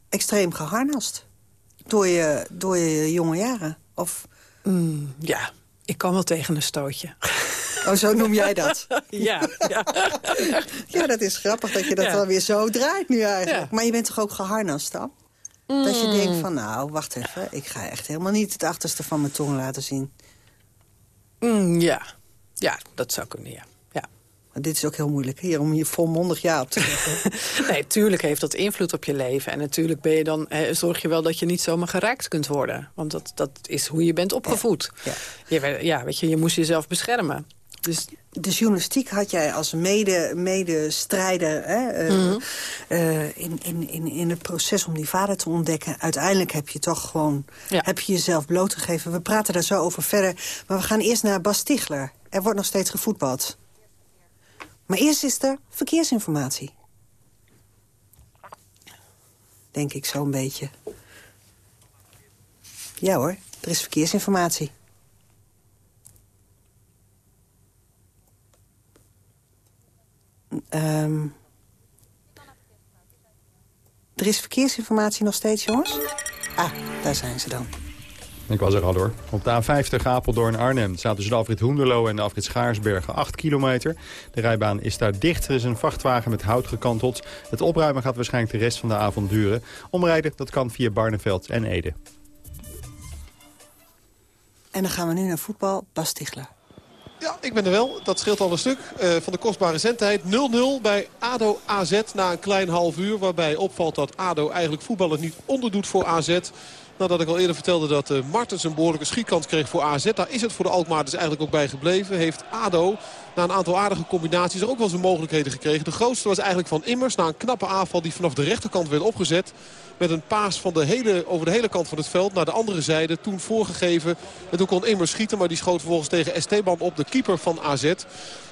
S10: extreem geharnast. Door je, door je jonge jaren. Of...
S11: Mm, ja, ik kan wel tegen een stootje.
S10: Oh, zo noem jij dat?
S11: ja, ja.
S10: ja, dat is grappig dat je dat dan weer zo draait nu eigenlijk. Maar je bent toch ook geharnast dan? Dat je
S11: Mm.
S10: denkt van, nou, wacht even. Ik ga echt helemaal niet het achterste van mijn tong laten zien.
S11: Mm, ja. ja, dat zou kunnen, ja. ja.
S10: Maar dit is ook heel moeilijk hier om je volmondig ja op te zeggen.
S11: Nee, tuurlijk heeft dat invloed op je leven. En natuurlijk ben je dan, eh, zorg je wel dat je niet zomaar geraakt kunt worden. Want dat, dat is hoe je bent opgevoed.
S10: Ja.
S11: Je, werd- ja, weet je, je moest jezelf beschermen. Dus
S10: De journalistiek had jij als mede- medestrijder hè, eh,
S11: Mhm.
S10: eh, in, in, in, in het proces om die vader te ontdekken. Uiteindelijk heb je toch gewoon
S11: Ja.
S10: heb je jezelf blootgegeven. We praten daar zo over verder. Maar we gaan eerst naar Bas Stigler. Er wordt nog steeds gevoetbald. Maar eerst is er verkeersinformatie. Denk ik zo'n beetje. Ja hoor, er is verkeersinformatie. Ehm, er is verkeersinformatie nog steeds, jongens? Ah, daar zijn ze dan.
S16: Ik was er al hoor. Op de A50 Apeldoorn-Arnhem staat tussen de afrit Hoenderloo en de afrit Schaarsbergen 8 kilometer. De rijbaan is daar dicht. Er is een vrachtwagen met hout gekanteld. Het opruimen gaat waarschijnlijk de rest van de avond duren. Omrijden dat kan via Barneveld en Ede.
S10: En dan gaan we nu naar voetbal. Bas Tichler.
S12: Ja, ik ben er wel. Dat scheelt al een stuk uh, van de kostbare zendtijd. 0-0 bij ADO AZ na een klein half uur. Waarbij opvalt dat ADO eigenlijk voetballers niet onderdoet voor AZ. Nadat ik al eerder vertelde dat uh, Martens een behoorlijke schietkans kreeg voor AZ. Daar is het voor de Alkmaarders eigenlijk ook bij gebleven. Heeft ADO na een aantal aardige combinaties er ook wel zijn mogelijkheden gekregen. De grootste was eigenlijk van Immers. Na een knappe aanval die vanaf de rechterkant werd opgezet. Met een paas van de hele, over de hele kant van het veld naar de andere zijde. Toen voorgegeven. En toen kon Immers schieten. Maar die schoot vervolgens tegen Esteban op de keeper van AZ.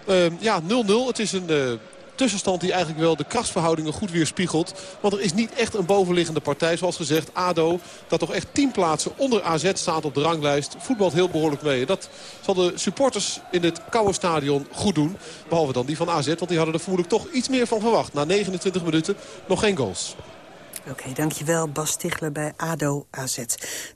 S12: Uh, ja, 0-0. Het is een... Uh, tussenstand die eigenlijk wel de krachtsverhoudingen goed weerspiegelt. Want er is niet echt een bovenliggende partij. Zoals gezegd, ADO, dat toch echt tien plaatsen onder AZ staat op de ranglijst. Voetbalt heel behoorlijk mee. Dat zal de supporters in het koude stadion goed doen. Behalve dan die van AZ, want die hadden er vermoedelijk toch iets meer van verwacht. Na 29 minuten nog geen goals.
S10: Oké, dankjewel Bas Stichler bij ADO AZ,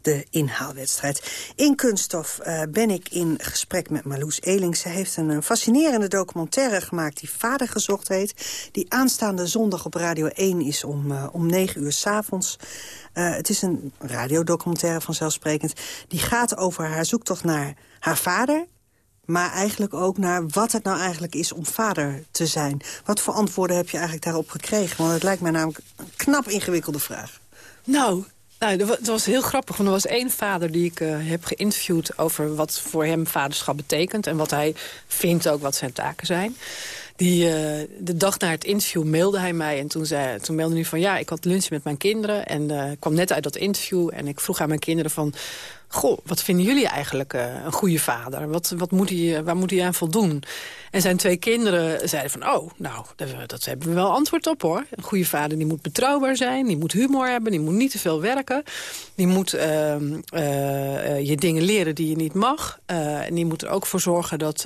S10: de inhaalwedstrijd. In Kunststof uh, ben ik in gesprek met Marloes Eling. Ze heeft een, fascinerende documentaire gemaakt die Vader gezocht heet. Die aanstaande zondag op Radio 1 is om, uh, om 9 uur s'avonds. Uh, het is een radiodocumentaire vanzelfsprekend. Die gaat over haar zoektocht naar haar vader maar eigenlijk ook naar wat het nou eigenlijk is om vader te zijn. Wat voor antwoorden heb je eigenlijk daarop gekregen? Want het lijkt mij namelijk een knap ingewikkelde vraag.
S11: Nou, nou, het was heel grappig, want er was één vader die ik uh, heb geïnterviewd... over wat voor hem vaderschap betekent en wat hij vindt ook wat zijn taken zijn. Die, uh, de dag na het interview mailde hij mij en toen, zei, toen mailde hij van... ja, ik had lunch met mijn kinderen en uh, kwam net uit dat interview... en ik vroeg aan mijn kinderen van... Goh, wat vinden jullie eigenlijk uh, een goede vader? Wat, wat moet hij, waar moet hij aan voldoen? En zijn twee kinderen zeiden van... oh, nou, dat, hebben we wel antwoord op, hoor. Een goede vader die moet betrouwbaar zijn, die moet humor hebben... die moet niet te veel werken. Die moet uh, uh, je dingen leren die je niet mag. en die moet er ook voor zorgen dat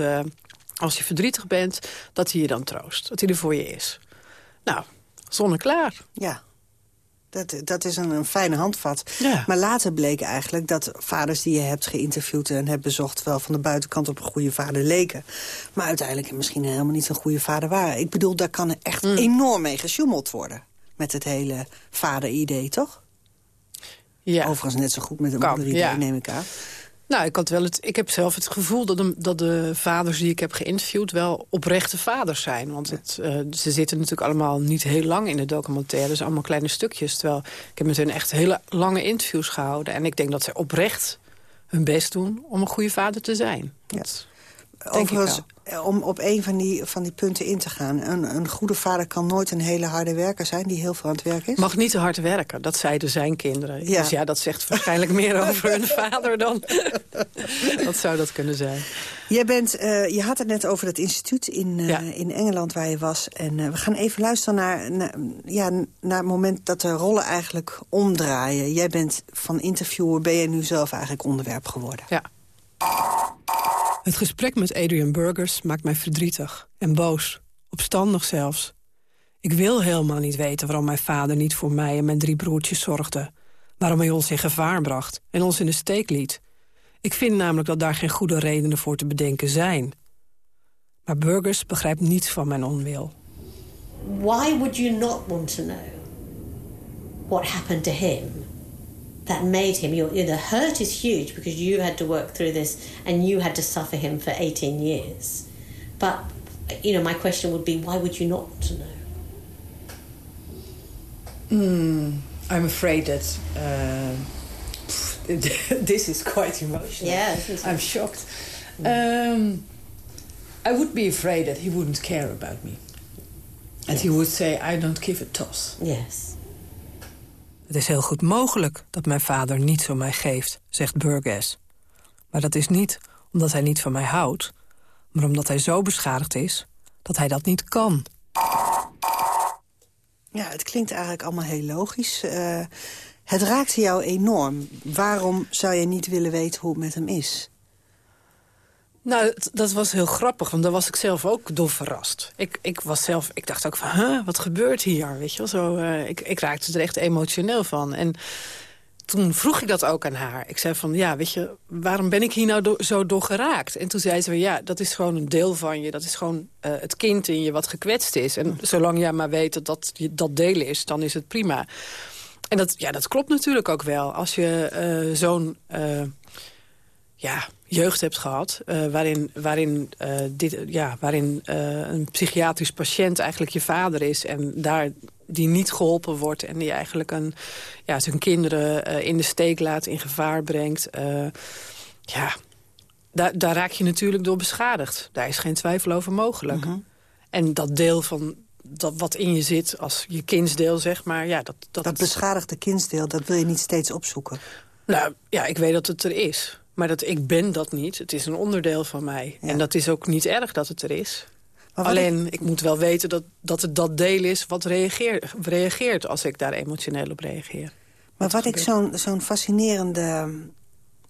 S11: als je verdrietig bent... dat hij je dan troost, dat hij er voor je is. Nou, zonneklaar.
S10: Ja, dat, dat is een, een fijne handvat.
S11: Ja.
S10: Maar later bleek eigenlijk dat vaders die je hebt geïnterviewd... en hebt bezocht wel van de buitenkant op een goede vader leken. Maar uiteindelijk misschien helemaal niet zo'n goede vader waren. Ik bedoel, daar kan echt
S11: Mm.
S10: enorm mee gesjoemeld worden. Met het hele vader-idee, toch?
S11: Ja.
S10: Overigens net zo goed met een moeder-idee,
S11: ja.
S10: neem ik aan.
S11: Nou, ik, had wel het, ik heb zelf het gevoel dat de, dat de vaders die ik heb geïnterviewd... wel oprechte vaders zijn. Want het, uh, ze zitten natuurlijk allemaal niet heel lang in de documentaire. Dus allemaal kleine stukjes. Terwijl ik heb met hun echt hele lange interviews gehouden. En ik denk dat ze oprecht hun best doen om een goede vader te zijn. Dat ik
S10: Overigens, om op een van die, van die punten in te gaan... Een, een goede vader kan nooit een hele harde werker zijn... die heel veel aan het werk is.
S11: Mag niet te hard werken, dat zeiden zijn kinderen.
S10: Ja.
S11: Dus ja, dat zegt waarschijnlijk meer over hun vader dan... dat zou dat kunnen zijn.
S10: Jij bent, eh, je had het net over dat instituut in, eh,
S11: Ja.
S10: in Engeland waar je was. En eh, we gaan even luisteren naar, naar, ja, naar het moment dat de rollen eigenlijk omdraaien. Jij bent van interviewer, ben je nu zelf eigenlijk onderwerp geworden.
S11: Ja. Het gesprek met Adrian Burgers maakt mij verdrietig en boos. Opstandig zelfs. Ik wil helemaal niet weten waarom mijn vader niet voor mij en mijn drie broertjes zorgde. Waarom hij ons in gevaar bracht en ons in de steek liet. Ik vind namelijk dat daar geen goede redenen voor te bedenken zijn. Maar Burgers begrijpt niets van mijn onwil.
S17: why would you not want to know what happened to him that made him your you know, the hurt is huge because you had to work through this and you had to suffer him for 18 years but you know my question would be why would you not want to know
S18: Mm, I'm afraid that uh, this is quite emotional.
S17: Yeah,
S18: I'm shocked. Um, I would be afraid that he wouldn't care about me. And he would say, I don't give a toss.
S17: Yes.
S11: Het is heel goed mogelijk dat mijn vader niets om mij geeft, zegt Burgess. Maar dat is niet omdat hij niet van mij houdt... maar omdat hij zo beschadigd is dat hij dat niet kan.
S10: Ja, het klinkt eigenlijk allemaal heel logisch. Eh, het raakte jou enorm. Waarom zou je niet willen weten hoe het met hem is?
S11: Nou, dat was heel grappig, want daar was ik zelf ook door verrast. Ik, ik was zelf, ik dacht ook van, huh, wat gebeurt hier? Weet je wel, zo, eh, ik, ik raakte er echt emotioneel van. En toen vroeg ik dat ook aan haar. Ik zei van, ja, weet je, waarom ben ik hier nou do- zo door geraakt? En toen zei ze, ja, dat is gewoon een deel van je. Dat is gewoon eh, het kind in je wat gekwetst is. En zolang jij maar weet dat dat, deel is, dan is het prima. En dat, ja, dat klopt natuurlijk ook wel. Als je eh, zo'n ja, jeugd hebt gehad... eh, waarin, waarin, eh, dit, ja, waarin eh, een psychiatrisch patiënt eigenlijk je vader is... en daar die niet geholpen wordt en die eigenlijk een, ja, zijn kinderen in de steek laat, in gevaar brengt... ja, daar, daar raak je natuurlijk door beschadigd. Daar is geen twijfel over mogelijk. En dat deel van dat wat in je zit als je kindsdeel, zeg maar... Ja, dat, dat,
S10: Dat beschadigde kindsdeel, dat wil je niet steeds opzoeken.
S11: nou, ja, ik weet dat het er is. Maar dat, ik ben dat niet. Het is een onderdeel van mij. En dat is ook niet erg dat het er is.
S10: Wat
S11: Alleen, ik... moet wel weten dat, dat het dat deel is wat reageert, reageert als ik daar emotioneel op reageer.
S10: Maar wat ik zo'n zo'n fascinerende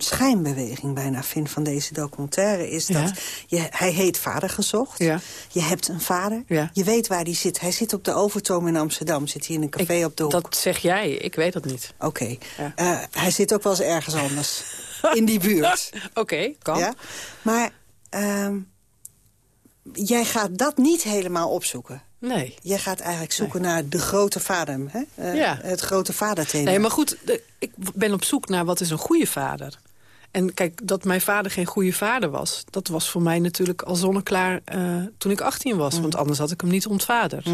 S10: schijnbeweging bijna vind van deze documentaire... is
S11: Ja.
S10: dat je, hij heet Vader gezocht.
S11: Ja.
S10: Je hebt een vader.
S11: Ja.
S10: Je weet waar hij zit. Hij zit op de Overtoom in Amsterdam. Zit hij in een café op de hoek.
S11: Dat zeg jij, ik weet dat niet.
S10: Oké. Eh, hij zit ook wel eens ergens anders. in die buurt.
S11: Oké, kan.
S10: Maar ehm, jij gaat dat niet helemaal opzoeken.
S11: Nee.
S10: Jij gaat eigenlijk zoeken naar de grote vader. Hè? Eh,
S11: Ja.
S10: Het grote vaderthema.
S11: Nee, maar goed, ik ben op zoek naar wat is een goede vader. En kijk, dat mijn vader geen goede vader was... dat was voor mij natuurlijk al zonneklaar eh, toen ik 18 was. Want anders had ik hem niet ontvaderd.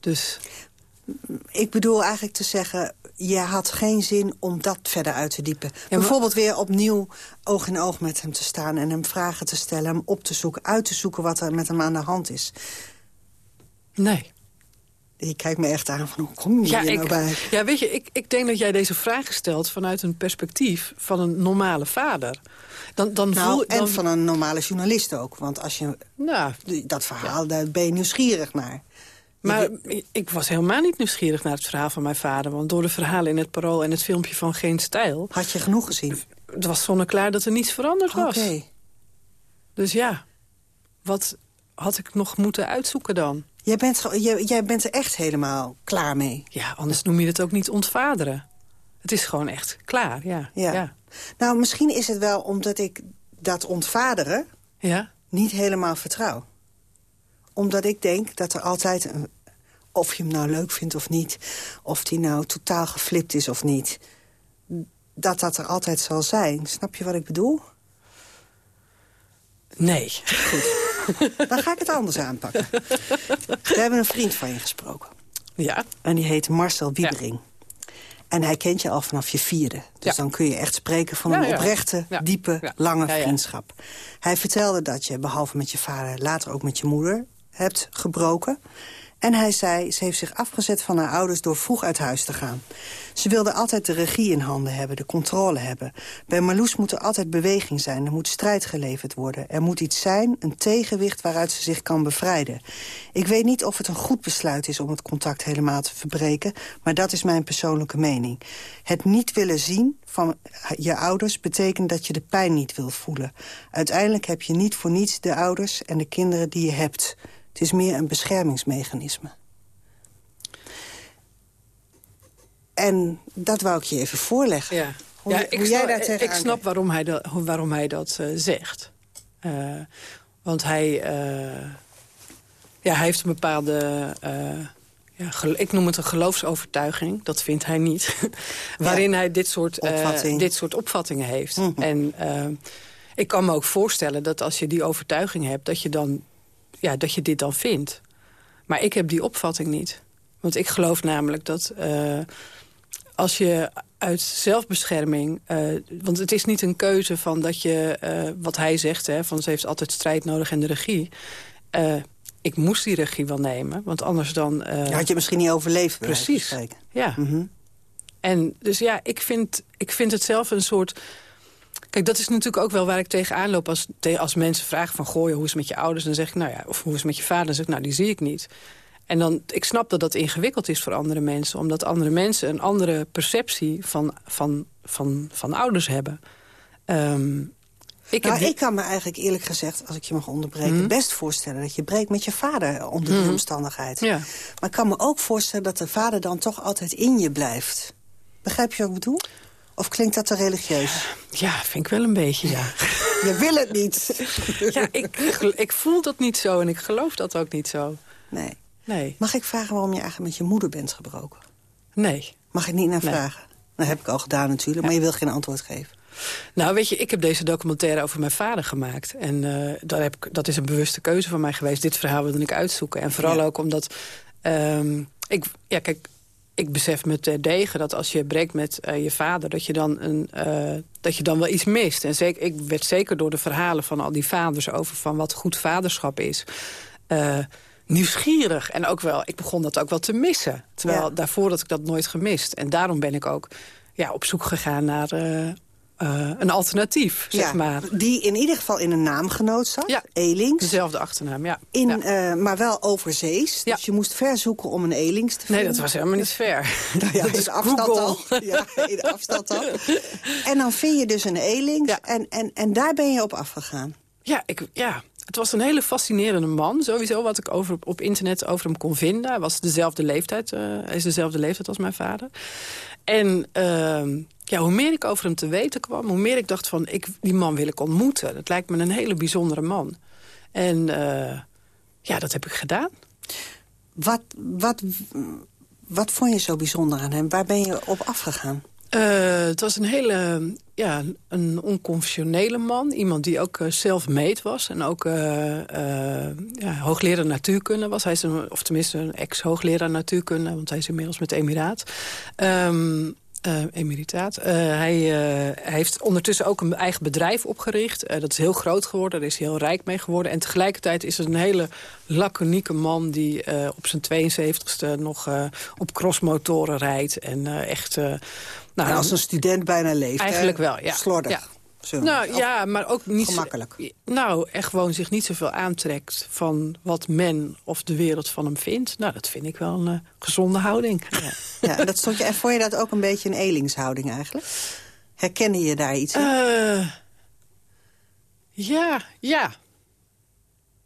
S11: Dus...
S10: Ik bedoel eigenlijk te zeggen... je had geen zin om dat verder uit te diepen. Bijvoorbeeld weer opnieuw oog in oog met hem te staan... en hem vragen te stellen, hem op te zoeken... uit te zoeken wat er met hem aan de hand is.
S11: Nee.
S10: Je kijkt me echt aan van hoe kom je
S11: Ja,
S10: hier nou
S11: ik,
S10: bij?
S11: ja, weet je, ik, ik denk dat jij deze vraag stelt vanuit een perspectief van een normale vader. Dan, dan
S10: Nou,
S11: voel,
S10: en
S11: dan,
S10: van een normale journalist ook. Want als je
S11: Nou,
S10: dat verhaal, daar ben je nieuwsgierig naar.
S11: Maar ik was helemaal niet nieuwsgierig naar het verhaal van mijn vader. Want door de verhalen in het parool en het filmpje van Geen Stijl...
S10: Had je genoeg gezien?
S11: Het was zonneklaar dat er niets veranderd was.
S10: Oké.
S11: Dus ja, wat had ik nog moeten uitzoeken dan?
S10: Jij bent, jij, jij bent er echt helemaal klaar mee.
S11: Ja, anders noem je het ook niet ontvaderen. Het is gewoon echt klaar, ja.
S10: Ja.
S11: ja.
S10: Nou, misschien is het wel omdat ik dat ontvaderen
S11: Ja?
S10: niet helemaal vertrouw. Omdat ik denk dat er altijd, een, of je hem nou leuk vindt of niet... of hij nou totaal geflipt is of niet... dat dat er altijd zal zijn. Snap je wat ik bedoel?
S11: Nee.
S10: Dan ga ik het anders aanpakken. We hebben een vriend van je gesproken.
S11: Ja.
S10: En die heet Marcel Wiebering. En hij kent je al vanaf je vierde. Dus
S11: Ja.
S10: dan kun je echt spreken van
S11: Ja,
S10: een
S11: ja.
S10: oprechte,
S11: Ja.
S10: diepe,
S11: Ja.
S10: lange
S11: Ja, ja.
S10: vriendschap. Hij vertelde dat je, behalve met je vader... later ook met je moeder hebt gebroken. En hij zei, ze heeft zich afgezet van haar ouders door vroeg uit huis te gaan. Ze wilde altijd de regie in handen hebben, de controle hebben. Bij Marloes moet er altijd beweging zijn, er moet strijd geleverd worden. Er moet iets zijn, een tegenwicht waaruit ze zich kan bevrijden. Ik weet niet of het een goed besluit is om het contact helemaal te verbreken... maar dat is mijn persoonlijke mening. Het niet willen zien van je ouders betekent dat je de pijn niet wil voelen. Uiteindelijk heb je niet voor niets de ouders en de kinderen die je hebt... Het is meer een beschermingsmechanisme. En dat wou ik je even voorleggen.
S11: Ja.
S10: Hoe,
S11: ja, ik
S10: hoe jij daar tegenaan
S11: ik snap waarom hij dat, waarom hij dat eh, zegt. Eh, want hij, eh, ja, hij heeft een bepaalde... ja, ik noem het een geloofsovertuiging, dat vindt hij niet. waarin hij dit soort,
S10: Opvatting.
S11: dit soort opvattingen heeft.
S10: Mhm.
S11: En ik kan me ook voorstellen dat als je die overtuiging hebt... dat je, dan, ja, dat je dit dan vindt. Maar ik heb die opvatting niet. Want ik geloof namelijk dat... eh, als je uit zelfbescherming... eh, want het is niet een keuze van dat je, eh, wat hij zegt... Hè, van ze heeft altijd strijd nodig en de regie. Ik moest die regie wel nemen, want anders dan...
S10: had je misschien niet overleefd.
S11: Precies, ja.
S10: Mhm.
S11: En dus ja, ik vind, ik vind het zelf een soort... Kijk, dat is natuurlijk ook wel waar ik tegenaan loop... als, als mensen vragen van, goh, hoe is het met je ouders? Dan zeg ik, nou ja, of hoe is het met je vader? Dan zeg ik, nou, die zie ik niet. En dan, ik snap dat dat ingewikkeld is voor andere mensen... omdat andere mensen een andere perceptie van, van, van, van ouders hebben. Ehm,
S10: Ik, nou, ik kan me eigenlijk eerlijk gezegd, als ik je mag onderbreken...
S11: Mhm.
S10: best voorstellen dat je breekt met je vader onder die
S11: Mhm.
S10: omstandigheid.
S11: Ja.
S10: Maar ik kan me ook voorstellen dat de vader dan toch altijd in je blijft. Begrijp je wat ik bedoel? Of klinkt dat te religieus?
S11: Ja, vind ik wel een beetje, ja.
S10: je wil het niet.
S11: ja, ik, ik voel dat niet zo en ik geloof dat ook niet zo.
S10: Nee.
S11: Nee.
S10: Mag ik vragen waarom je eigenlijk met je moeder bent gebroken?
S11: Nee.
S10: Mag ik niet naar
S11: Nee.
S10: vragen? Dat heb ik al gedaan natuurlijk, maar je wil geen antwoord geven.
S11: Nou, weet je, ik heb deze documentaire over mijn vader gemaakt. En eh, daar heb ik, dat is een bewuste keuze van mij geweest. Dit verhaal wilde ik uitzoeken. En vooral ook omdat... ehm, ik, ja, kijk, ik besef met degen dat als je breekt met eh, je vader... Dat je, dan een, eh, dat je dan wel iets mist. En zeker, ik werd zeker door de verhalen van al die vaders... over van wat goed vaderschap is... eh, nieuwsgierig. En ook wel, ik begon dat ook wel te missen. Terwijl
S10: Ja.
S11: daarvoor had ik dat nooit gemist. En daarom ben ik ook ja, op zoek gegaan naar eh, een alternatief, zeg
S10: Ja,
S11: maar.
S10: Die in ieder geval in een naamgenoot zat,
S11: Ja.
S10: Elings.
S11: Dezelfde achternaam, ja.
S10: In,
S11: Ja.
S10: eh, maar wel overzees. Dus je moest ver zoeken om een Elings te vinden.
S11: Nee, dat was helemaal niet ver.
S10: Nou ja,
S11: dat is
S10: afstand al. Ja, in afstand al. En dan vind je dus een Elings. En, en, en daar ben je op afgegaan.
S11: Ja, ik, ja, het was een hele fascinerende man. Sowieso wat ik over, op internet over hem kon vinden. Hij was dezelfde leeftijd, eh, hij is dezelfde leeftijd als mijn vader. En ehm, ja, hoe meer ik over hem te weten kwam... hoe meer ik dacht van, ik, die man wil ik ontmoeten. Dat lijkt me een hele bijzondere man. En eh, ja, dat heb ik gedaan.
S10: Wat, wat, wat vond je zo bijzonder aan hem? Waar ben je op afgegaan?
S11: Eh, het was een hele, ja, een onconventionele man. Iemand die ook eh, self-made was. En ook ja, hoogleraar natuurkunde was. Hij is een, of tenminste een ex-hoogleraar natuurkunde. Want hij is inmiddels met Emiraat. Ehm, eh, emeritaat. Eh, hij, eh, hij heeft ondertussen ook een eigen bedrijf opgericht. Dat is heel groot geworden. Daar is hij heel rijk mee geworden. En tegelijkertijd is het een hele laconieke man... die op zijn 72ste nog op crossmotoren rijdt. En echt... nou,
S10: En als een student bijna leeft.
S11: Eigenlijk
S10: hè?
S11: wel, ja.
S10: Slordig.
S11: Ja. Nou
S10: Of
S11: ja, maar ook niet... zo-
S10: Gemakkelijk.
S11: nou, echt gewoon zich niet zoveel aantrekt van wat men of de wereld van hem vindt. Nou, dat vind ik wel een eh, gezonde houding. Ja.
S10: Ja, en, dat stond je, en vond je dat ook een beetje een Elingshouding eigenlijk? Herkende je daar iets in?
S11: Eh, ja, ja.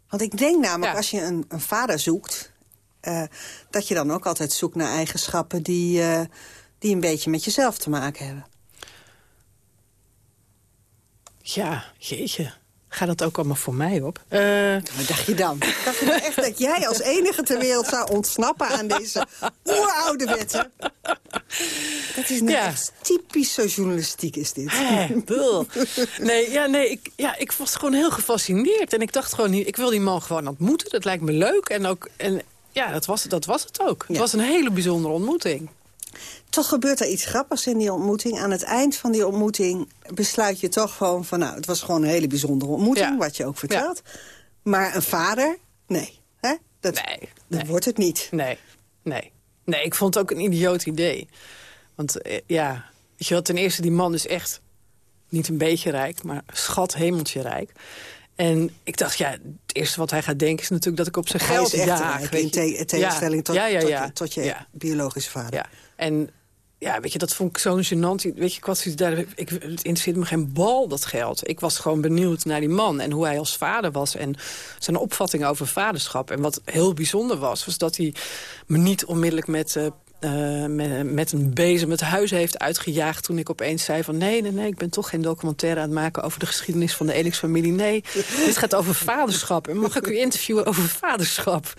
S10: Want ik denk namelijk,
S11: Ja.
S10: als je een, een vader zoekt... eh, dat je dan ook altijd zoekt naar eigenschappen... Die, die een beetje met jezelf te maken hebben.
S11: Ja, jeetje. Gaat dat ook allemaal voor mij op? Eh,
S10: Wat dacht je dan? Dacht je nou echt dat jij als enige ter wereld zou ontsnappen aan deze oeroude wetten? Dat is nou
S11: Ja.
S10: echt typische journalistiek is dit.
S11: Nee, ja, nee ik, ja, ik was gewoon heel gefascineerd. En ik dacht gewoon, ik wil die man gewoon ontmoeten. Dat lijkt me leuk. En, ook, en ja, dat was, dat was het ook. Het was een hele bijzondere ontmoeting.
S10: Toch gebeurt er iets grappigs in die ontmoeting. Aan het eind van die ontmoeting besluit je toch gewoon van... nou, het was gewoon een hele bijzondere ontmoeting,
S11: Ja.
S10: wat je ook vertelt. Maar een vader, nee. Hè? Dat,
S11: Nee,
S10: dat wordt het niet.
S11: Nee, nee. Nee, ik vond het ook een idioot idee. Want eh, ja, weet je wel, ten eerste, die man is echt niet een beetje rijk... maar schat hemeltje rijk. En ik dacht, ja, het eerste wat hij gaat denken is natuurlijk dat ik op zijn
S10: Hij
S11: geld
S10: is echt
S11: jaag.
S10: rijk, in te- tegenstelling
S11: Ja,
S10: tot,
S11: ja, ja,
S10: tot,
S11: ja.
S10: je, tot je
S11: Ja.
S10: biologische vader.
S11: Ja, en ja, weet je, dat vond ik zo'n gênant. Weet je, ik was daar, ik, het interesseert me geen bal, dat geld. Ik was gewoon benieuwd naar die man en hoe hij als vader was... en zijn opvatting over vaderschap. En wat heel bijzonder was, was dat hij me niet onmiddellijk met... eh, eh, met, met een bezem het huis heeft uitgejaagd... toen ik opeens zei van nee, nee, nee... ik ben toch geen documentaire aan het maken over de geschiedenis van de Elix-familie. Nee, dit gaat over vaderschap. En mag ik u interviewen over vaderschap?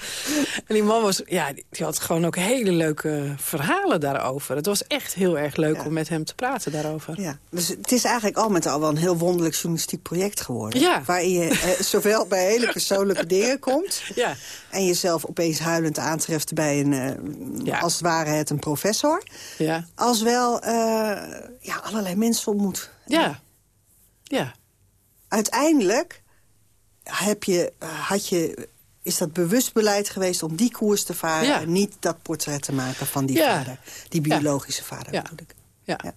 S11: En die man was, ja, die die had gewoon ook hele leuke verhalen daarover. Het was echt heel erg leuk om met hem te praten daarover.
S10: Ja, dus het is eigenlijk al met al wel een heel wonderlijk journalistiek project geworden.
S11: Ja.
S10: Waarin je eh, zowel bij hele persoonlijke dingen komt...
S11: Ja.
S10: en jezelf opeens huilend aantreft bij een, eh, als het ware het een professor...
S11: Ja.
S10: als wel eh, ja, allerlei mensen ontmoet.
S11: Ja. Ja.
S10: Uiteindelijk heb je, eh, had je, is dat bewust beleid geweest om die koers te varen...
S11: Ja.
S10: en niet dat portret te maken van die
S11: Ja.
S10: vader. Die biologische vader
S11: Ja.
S10: bedoel ik.
S11: Ja.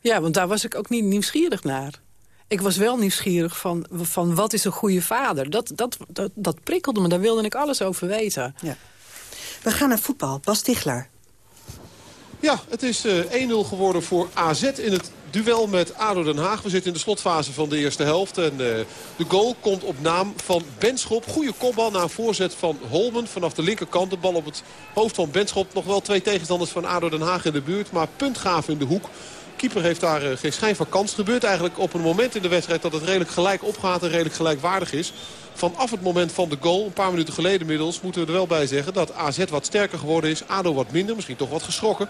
S11: Ja. want daar was ik ook niet nieuwsgierig naar. Ik was wel nieuwsgierig van, van wat is een goede vader. Dat, dat, dat, dat prikkelde me, daar wilde ik alles over weten.
S10: Ja. We gaan naar voetbal. Bas Tichler.
S12: Ja, het is eh, 1-0 geworden voor AZ in het duel met ADO Den Haag. We zitten in de slotfase van de eerste helft. En de goal komt op naam van Benschop. Goede kopbal na een voorzet van Holmen vanaf de linkerkant. De bal op het hoofd van Benschop. Nog wel twee tegenstanders van ADO Den Haag in de buurt. Maar puntgave in de hoek keeper heeft daar geen schijn van kans. Gebeurt eigenlijk op een moment in de wedstrijd dat het redelijk gelijk opgaat en redelijk gelijkwaardig is. Vanaf het moment van de goal, een paar minuten geleden inmiddels... moeten we er wel bij zeggen dat AZ wat sterker geworden is. ADO wat minder, misschien toch wat geschrokken.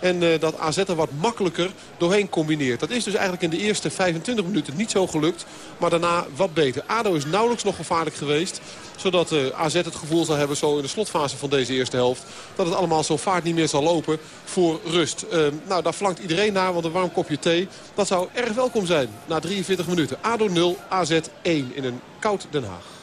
S12: En uh, dat AZ er wat makkelijker doorheen combineert. Dat is dus eigenlijk in de eerste 25 minuten niet zo gelukt. Maar daarna wat beter. ADO is nauwelijks nog gevaarlijk geweest. Zodat uh, AZ het gevoel zal hebben zo in de slotfase van deze eerste helft. Dat het allemaal zo vaart niet meer zal lopen voor rust. Uh, nou, daar flankt iedereen naar. Want een warm kopje thee, dat zou erg welkom zijn. Na 43 minuten. ADO 0, AZ 1 in een koud Den Haag.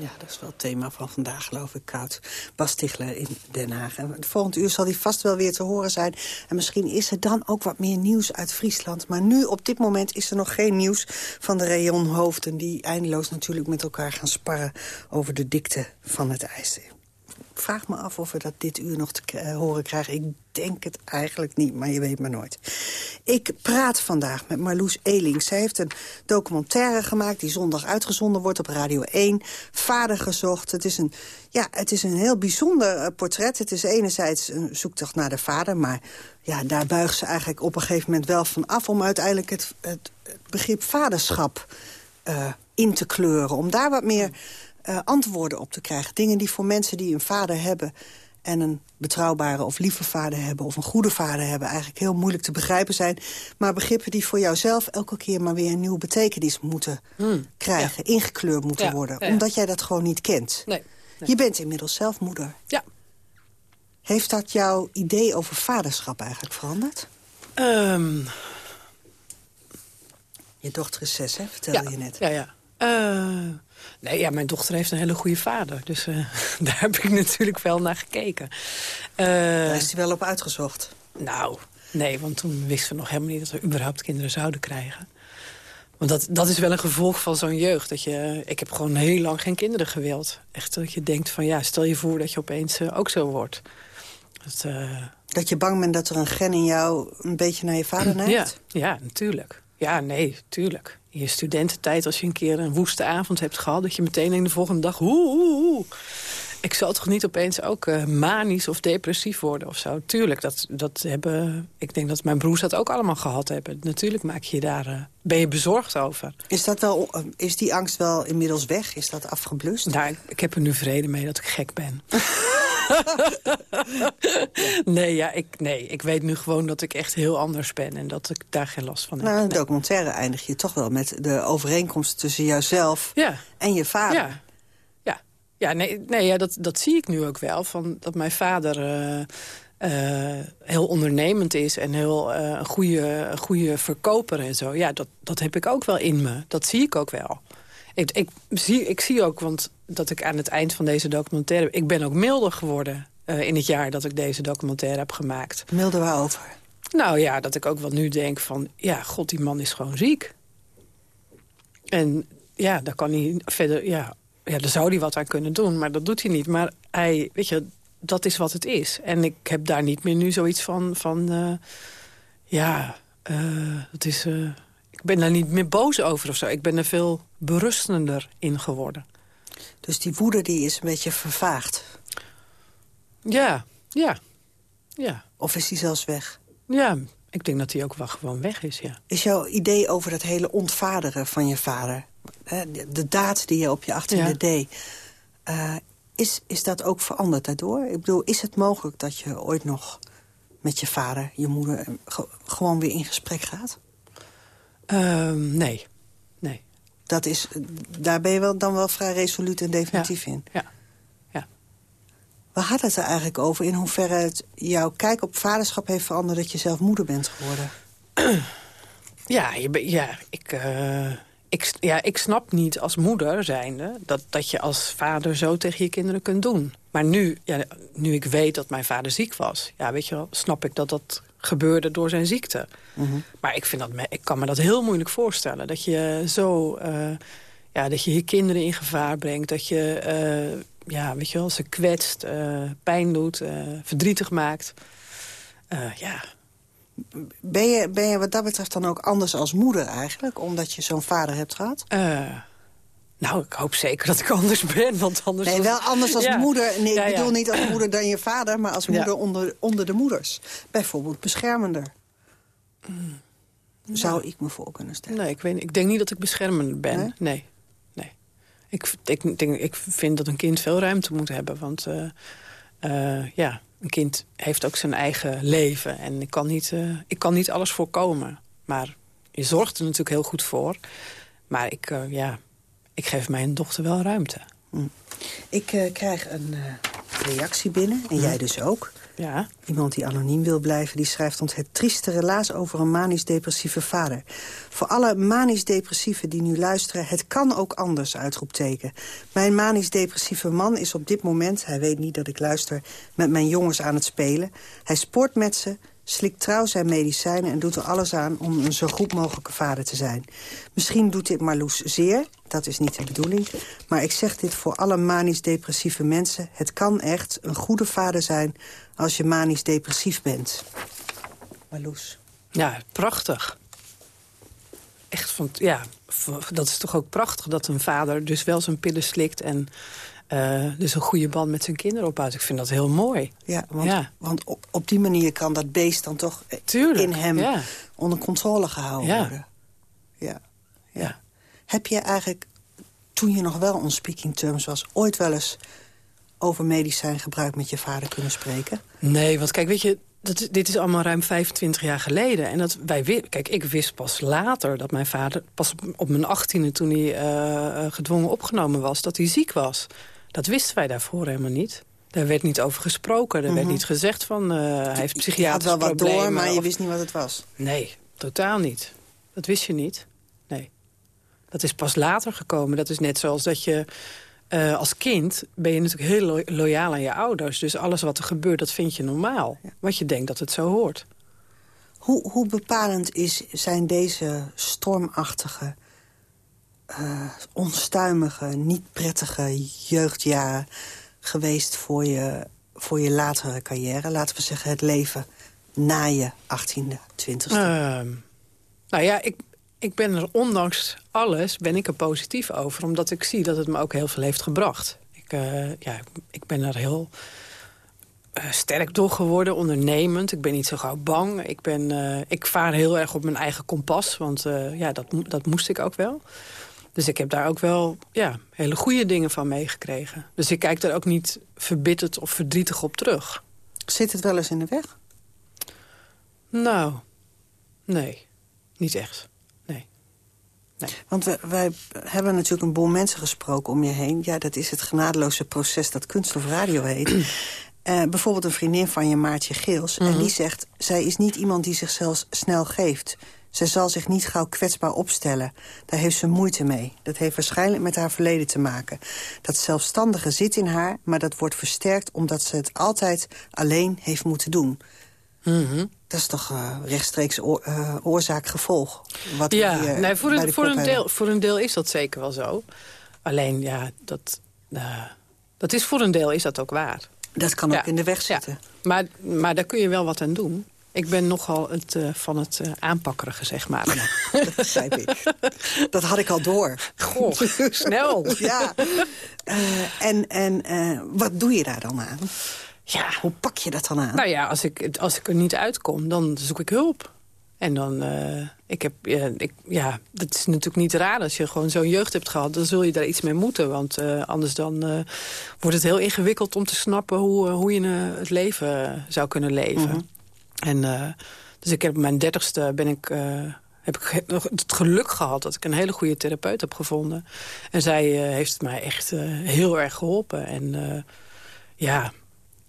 S10: Ja, dat is wel het thema van vandaag, geloof ik, koud. Bas Tichler in Den Haag. En de volgende uur zal hij vast wel weer te horen zijn. En misschien is er dan ook wat meer nieuws uit Friesland. Maar nu, op dit moment, is er nog geen nieuws van de rayonhoofden... die eindeloos natuurlijk met elkaar gaan sparren over de dikte van het ijs vraag me af of we dat dit uur nog te horen krijgen. Ik denk het eigenlijk niet, maar je weet maar nooit. Ik praat vandaag met Marloes Eling. Zij heeft een documentaire gemaakt die zondag uitgezonden wordt op Radio 1. Vader gezocht. Het is een, ja, het is een heel bijzonder eh, portret. Het is enerzijds een zoektocht naar de vader, maar ja, daar buigt ze eigenlijk op een gegeven moment wel van af... om uiteindelijk het, het, begrip vaderschap uh, in te kleuren. Om daar wat meer uh, antwoorden op te krijgen. Dingen die voor mensen die een vader hebben en een betrouwbare of lieve vader hebben... of een goede vader hebben, eigenlijk heel moeilijk te begrijpen zijn. Maar begrippen die voor jouzelf elke keer maar weer een nieuwe betekenis moeten hmm. krijgen. Ingekleurd moeten worden. Omdat jij dat gewoon niet kent. Nee, nee. Je bent inmiddels zelf moeder.
S11: Ja.
S10: Heeft dat jouw idee over vaderschap eigenlijk veranderd?
S11: Um...
S10: Je dochter is zes, hè? vertelde je net.
S11: Ja, ja. Uh, nee, ja, mijn dochter heeft een hele goede vader. Dus uh, daar heb ik natuurlijk wel naar gekeken.
S10: Uh, daar is hij wel op uitgezocht?
S11: Nou, nee, want toen wisten we nog helemaal niet... dat we überhaupt kinderen zouden krijgen. Want dat, dat is wel een gevolg van zo'n jeugd. Dat je, ik heb gewoon heel lang geen kinderen gewild. Echt dat je denkt van ja, stel je voor dat je opeens ook zo wordt.
S10: Dat, dat je bang bent dat er een gen in jou een beetje naar je vader neigt?
S11: Ja, ja natuurlijk. Ja, nee, tuurlijk je studententijd, als je een keer een woeste avond hebt gehad... dat je meteen in de volgende dag... Oeh, ik zal toch niet opeens ook uh, manisch of depressief worden of zo. Tuurlijk, dat, dat hebben, ik denk dat mijn broers dat ook allemaal gehad hebben. Natuurlijk maak je daar, uh, ben je bezorgd over.
S10: Is, dat wel, eh, is die angst wel inmiddels weg? Is dat afgeblust?
S11: Nou, ik, ik heb er nu vrede mee dat ik gek ben. nee, ja, ik, nee, ik weet nu gewoon dat ik echt heel anders ben... en dat ik daar geen last van heb.
S10: Nou, een documentaire eindig je toch wel met de overeenkomst tussen jouzelf
S11: ja.
S10: en je vader.
S11: Ja, ja. ja nee, nee ja, dat, dat zie ik nu ook wel. Van, dat mijn vader... Uh, uh, heel ondernemend is en heel uh, een goede, goede verkoper en zo. Ja, dat, dat heb ik ook wel in me. Dat zie ik ook wel. Ik, ik, zie, ik zie ook, want dat ik aan het eind van deze documentaire... ik ben ook milder geworden uh, in het jaar dat ik deze documentaire heb gemaakt.
S10: Milder waarover?
S11: Nou ja, dat ik ook wel nu denk van... ja, god, die man is gewoon ziek. En ja, daar kan hij verder... Ja, ja, daar zou hij wat aan kunnen doen, maar dat doet hij niet. Maar hij, weet je, dat is wat het is. En ik heb daar niet meer nu zoiets van... van uh, ja, uh, het is ben daar niet meer boos over of zo. Ik ben er veel berustender in geworden.
S10: Dus die woede die is een beetje vervaagd?
S11: Ja, ja, ja.
S10: Of is die zelfs weg?
S11: Ja, ik denk dat die ook wel gewoon weg is, ja.
S10: Is jouw idee over dat hele ontvaderen van je vader... de daad die je op je achttiende ja. deed... Uh, is, is dat ook veranderd daardoor? Ik bedoel, is het mogelijk dat je ooit nog met je vader, je moeder... gewoon weer in gesprek gaat?
S11: Uh, nee.
S10: Dat is, daar ben je wel, dan wel vrij resoluut en definitief
S11: ja.
S10: in?
S11: Ja. ja.
S10: Waar gaat het er eigenlijk over? In hoeverre het jouw kijk op vaderschap heeft veranderd... dat je zelf moeder bent geworden?
S11: Ja, je ja ik, uh, ik, ja, ik snap niet als moeder zijnde... Dat, dat je als vader zo tegen je kinderen kunt doen. Maar nu, ja, nu ik weet dat mijn vader ziek was... Ja, weet je wel, snap ik dat dat gebeurde door zijn ziekte. Mm -hmm. Maar ik, vind dat, ik kan me dat heel moeilijk voorstellen. Dat je zo... Uh, ja, dat je je kinderen in gevaar brengt. Dat je uh, ja, weet je wel, ze kwetst, uh, pijn doet, verdrietig maakt. ja,
S10: Ben je, ben je wat dat betreft dan ook anders als moeder eigenlijk? Omdat je zo'n vader hebt gehad?
S11: Uh, nou, ik hoop zeker dat ik anders ben, want anders...
S10: Nee, wel anders als
S11: ja.
S10: moeder. Nee,
S11: Ja,
S10: ik
S11: ja.
S10: bedoel niet als moeder dan je vader... maar als moeder onder, onder de moeders. Bijvoorbeeld beschermender. Zou ik me voor kunnen stellen.
S11: Nee, ik, weet, ik denk niet dat ik beschermend ben.
S10: Nee?
S11: Nee. nee. Ik, ik, denk, ik vind dat een kind veel ruimte moet hebben. Want eh, eh, ja, een kind heeft ook zijn eigen leven. En ik kan niet, eh, ik kan niet alles voorkomen. Maar je zorgt er natuurlijk heel goed voor. Maar ik, ja, ik geef mijn dochter wel ruimte.
S10: Ik eh, krijg een eh, reactie binnen, en jij dus ook.
S11: Ja.
S10: Iemand die anoniem wil blijven, die schrijft ons... het trieste relaas over een manisch-depressieve vader. Voor alle manisch-depressieven die nu luisteren... het kan ook anders, uitroepteken. Mijn manisch-depressieve man is op dit moment... hij weet niet dat ik luister, met mijn jongens aan het spelen. Hij sport met ze, slikt trouw zijn medicijnen... en doet er alles aan om een zo goed mogelijke vader te zijn. Misschien doet dit Marloes zeer, dat is niet de bedoeling. Maar ik zeg dit voor alle manisch-depressieve mensen. Het kan echt een goede vader zijn als je manisch-depressief bent. Marloes.
S11: Ja, prachtig. Echt van, ja, dat is toch ook prachtig dat een vader dus wel zijn pillen slikt... en eh, dus een goede band met zijn kinderen opbouwt. Ik vind dat heel mooi.
S10: Ja, want,
S11: Ja.
S10: want op, op die manier kan dat beest dan toch eh,
S11: Tuurlijk,
S10: in hem
S11: ja.
S10: onder controle gehouden
S11: Ja.
S10: worden. Ja. ja. Heb je eigenlijk, toen je nog wel on speaking terms was... ooit wel eens over medicijngebruik met je vader kunnen spreken?
S11: Nee, want kijk, weet je, dat, dit is allemaal ruim 25 jaar geleden. En dat wij, wi- kijk, ik wist pas later dat mijn vader, pas op, op mijn achttiende... toen hij eh, gedwongen opgenomen was, dat hij ziek was. Dat wisten wij daarvoor helemaal niet. Daar werd niet over gesproken. Er werd
S10: Mhm.
S11: niet gezegd van, eh, hij heeft
S10: Je had
S11: psychiatrische
S10: wel wat door,
S11: problemen
S10: maar je wist niet wat het was.
S11: Nee, totaal niet. Dat wist je niet. Nee. Dat is pas later gekomen. Dat is net zoals dat je... eh, als kind ben je natuurlijk heel lo- loyaal aan je ouders. Dus alles wat er gebeurt, dat vind je normaal. Want je denkt dat het zo hoort.
S10: Hoe, hoe bepalend is, zijn deze stormachtige, eh, onstuimige, niet prettige jeugdjaren geweest voor je, voor je latere carrière? Laten we zeggen het leven na je 18e, 20e.
S11: Ehm, nou ja, ik, ik ben er ondanks alles ben ik er positief over. Omdat ik zie dat het me ook heel veel heeft gebracht. Ik, eh, ja, ik ben er heel eh, sterk door geworden, ondernemend. Ik ben niet zo gauw bang. Ik, ben, ik vaar heel erg op mijn eigen kompas. Want ja, dat, dat moest ik ook wel. Dus ik heb daar ook wel ja, hele goede dingen van meegekregen. Dus ik kijk daar ook niet verbitterd of verdrietig op terug.
S10: Zit het wel eens in de weg?
S11: Nou, nee. Niet echt.
S10: Want we, wij hebben natuurlijk een boel mensen gesproken om je heen. Ja, dat is het genadeloze proces dat kunst of radio heet. Eh, bijvoorbeeld een vriendin van je, Maartje Geels. En
S11: Mhm.
S10: die zegt, zij is niet iemand die zichzelf snel geeft. Zij zal zich niet gauw kwetsbaar opstellen. Daar heeft ze moeite mee. Dat heeft waarschijnlijk met haar verleden te maken. Dat zelfstandige zit in haar, maar dat wordt versterkt... omdat ze het altijd alleen heeft moeten doen. Dat is toch eh, rechtstreeks eh, oorzaak-gevolg?
S11: Ja,
S10: hier
S11: nee, voor, een,
S10: de
S11: voor, een deel, voor een deel is dat zeker wel zo. Alleen, ja, dat, eh, dat is voor een deel is dat ook waar.
S10: Dat kan ook in de weg zitten.
S11: Maar, maar daar kun je wel wat aan doen. Ik ben nogal het, eh, van het eh aanpakkerige, zeg maar.
S10: dat begrijp ik. Dat had ik al door.
S11: Goh, snel.
S10: ja. Eh, en en wat doe je daar dan aan?
S11: Ja.
S10: Hoe pak je dat dan aan?
S11: Nou ja, als ik, als ik er niet uitkom, dan zoek ik hulp. En dan, eh, ik heb, ja, ik, ja, dat is natuurlijk niet raar als je gewoon zo'n jeugd hebt gehad. Dan zul je daar iets mee moeten, want anders dan wordt het heel ingewikkeld om te snappen hoe, hoe je het leven zou kunnen leven.
S10: Mhm.
S11: En uh, dus ik heb op mijn dertigste ben ik, uh, heb ik nog het geluk gehad dat ik een hele goede therapeut heb gevonden. En zij uh, heeft mij echt heel erg geholpen. En ja,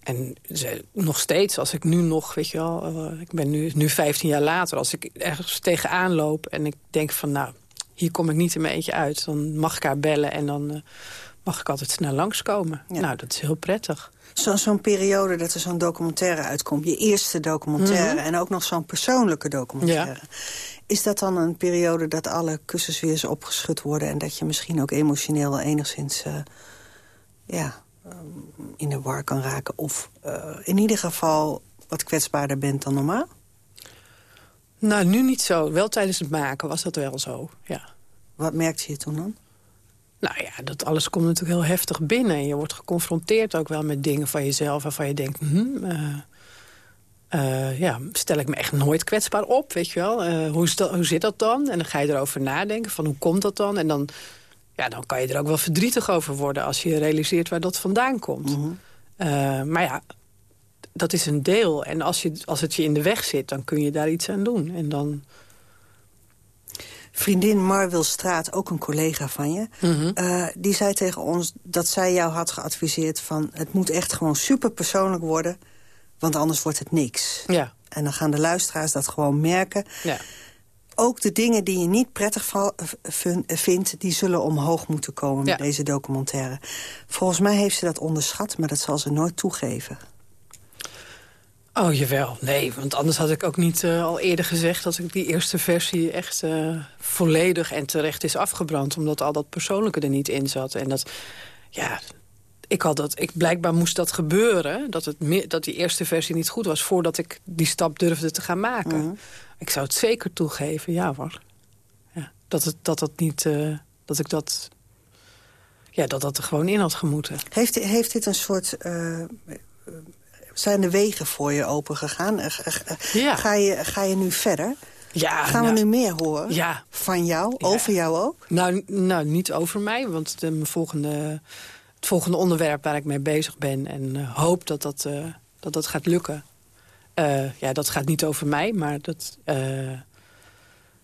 S11: en ze, nog steeds, als ik nu nog, weet je wel, ik ben nu, nu 15 jaar later, als ik ergens tegenaan loop en ik denk van nou, hier kom ik niet in mijn eentje uit, dan mag ik haar bellen en dan mag ik altijd snel langskomen. Ja. Nou, dat is heel prettig.
S10: Zo'n zo periode dat er zo'n documentaire uitkomt. Je eerste documentaire mm -hmm. en ook nog zo'n persoonlijke documentaire. Ja. Is dat dan een periode dat alle kussens weer eens opgeschud worden... en dat je misschien ook emotioneel wel enigszins uh, ja, um, in de war kan raken? Of uh, in ieder geval wat kwetsbaarder bent dan normaal?
S11: Nou, nu niet zo. Wel tijdens het maken was dat wel zo, ja.
S10: Wat merkte je toen dan?
S11: Nou ja, dat alles komt natuurlijk heel heftig binnen. En je wordt geconfronteerd ook wel met dingen van jezelf... waarvan je denkt, hm, eh, eh, ja, stel ik me echt nooit kwetsbaar op, weet je wel. Uh, hoe, dat, hoe zit dat dan? En dan ga je erover nadenken, van hoe komt dat dan? En dan, ja, dan kan je er ook wel verdrietig over worden... als je realiseert waar dat vandaan komt.
S10: Mhm.
S11: maar ja, dat is een deel. En als, je, als het je in de weg zit, dan kun je daar iets aan doen. En dan...
S10: Vriendin Marwil Straat, ook een collega van je...
S11: Mhm.
S10: Uh, die zei tegen ons dat zij jou had geadviseerd van... het moet echt gewoon super persoonlijk worden, want anders wordt het niks.
S11: Ja.
S10: En dan gaan de luisteraars dat gewoon merken.
S11: Ja.
S10: Ook de dingen die je niet prettig vindt... die zullen omhoog moeten komen
S11: Ja.
S10: met deze documentaire. Volgens mij heeft ze dat onderschat, maar dat zal ze nooit toegeven.
S11: Oh, jawel. Nee, want anders had ik ook niet eh, al eerder gezegd... dat ik die eerste versie echt eh, volledig en terecht is afgebrand. Omdat al dat persoonlijke er niet in zat. En dat, ja, ik had dat... Ik, blijkbaar moest dat gebeuren, dat, het meer, dat die eerste versie niet goed was... voordat ik die stap durfde te gaan maken.
S10: Mhm.
S11: Ik zou het zeker toegeven, ja hoor. Ja, dat, het, dat dat niet... eh, dat ik dat... Ja, dat dat er gewoon in had gemoeten.
S10: Heeft, heeft dit een soort... zijn de wegen voor je open gegaan? Eh, eh, eh,
S11: Ja.
S10: Ga, je, ga je nu verder?
S11: Ja,
S10: Gaan we
S11: nou,
S10: nu meer horen?
S11: Ja.
S10: Van jou? Over jou ook?
S11: Nou, nou, niet over mij, want de, mijn volgende, het volgende onderwerp waar ik mee bezig ben... en hoop dat dat, dat dat gaat lukken... ja, dat gaat niet over mij, maar dat...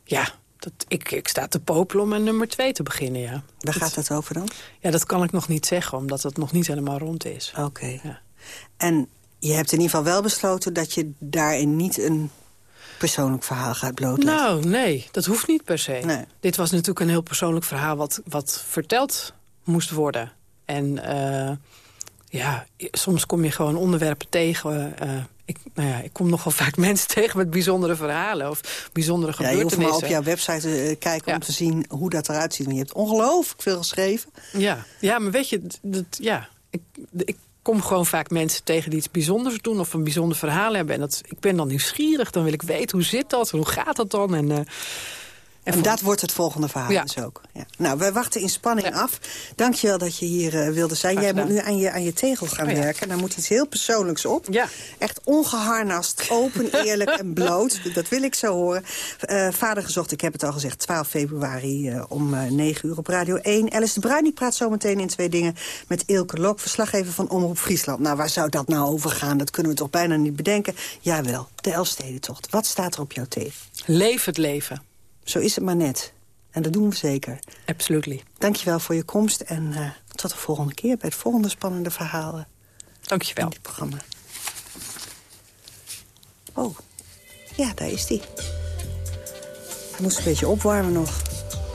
S11: ja, dat, ik, ik sta te popelen om een nummer twee te beginnen, ja.
S10: Waar gaat het over dan?
S11: Ja, dat kan ik nog niet zeggen, omdat het nog niet helemaal rond is.
S10: Oké.
S11: Ja.
S10: En je hebt in ieder geval wel besloten... dat je daarin niet een persoonlijk verhaal gaat blootleggen.
S11: Nou, nee, dat hoeft niet per se.
S10: Nee.
S11: Dit was natuurlijk een heel persoonlijk verhaal wat, wat verteld moest worden. En eh, ja, soms kom je gewoon onderwerpen tegen. eh, ik, nou ja, ik kom nogal vaak mensen tegen met bijzondere verhalen of bijzondere
S10: Ja, je hoeft
S11: gebeurtenissen.
S10: maar op jouw website te eh, kijken
S11: Ja.
S10: om te zien hoe dat eruit ziet. Want je hebt ongelooflijk veel geschreven.
S11: Ja, ja maar weet je, dat, ja, ik, ik kom gewoon vaak mensen tegen die iets bijzonders doen... of een bijzonder verhaal hebben. En dat, ik ben dan nieuwsgierig, dan wil ik weten hoe zit dat, hoe gaat dat dan. En,
S10: En, dat wordt het volgende verhaal
S11: Ja.
S10: dus ook. Ja. Nou, wij wachten in spanning af. Dankjewel dat je hier eh, wilde zijn. Jij moet nu aan je, aan je tegel gaan
S11: Oh ja.
S10: werken. Daar moet iets heel persoonlijks op.
S11: Ja.
S10: Echt ongeharnast, open, eerlijk en bloot. Dat wil ik zo horen. Eh, vader gezocht, ik heb het al gezegd, 12 februari eh, om eh 9 uur op Radio 1. Alice de Bruin die praat zometeen in twee dingen met Ilke Lok, verslaggever van Omroep Friesland. Nou, waar zou dat nou over gaan? Dat kunnen we toch bijna niet bedenken. Jawel, de Elfstedentocht. Wat staat er op jouw thee?
S11: Leef het leven.
S10: Zo is het maar net. En dat doen we zeker.
S11: Absolutely.
S10: Dankjewel voor je komst en eh, tot de volgende keer... bij het volgende spannende verhaal eh,
S11: Dankjewel.
S10: in dit programma. Oh, ja, daar is die. Hij moest een beetje opwarmen nog.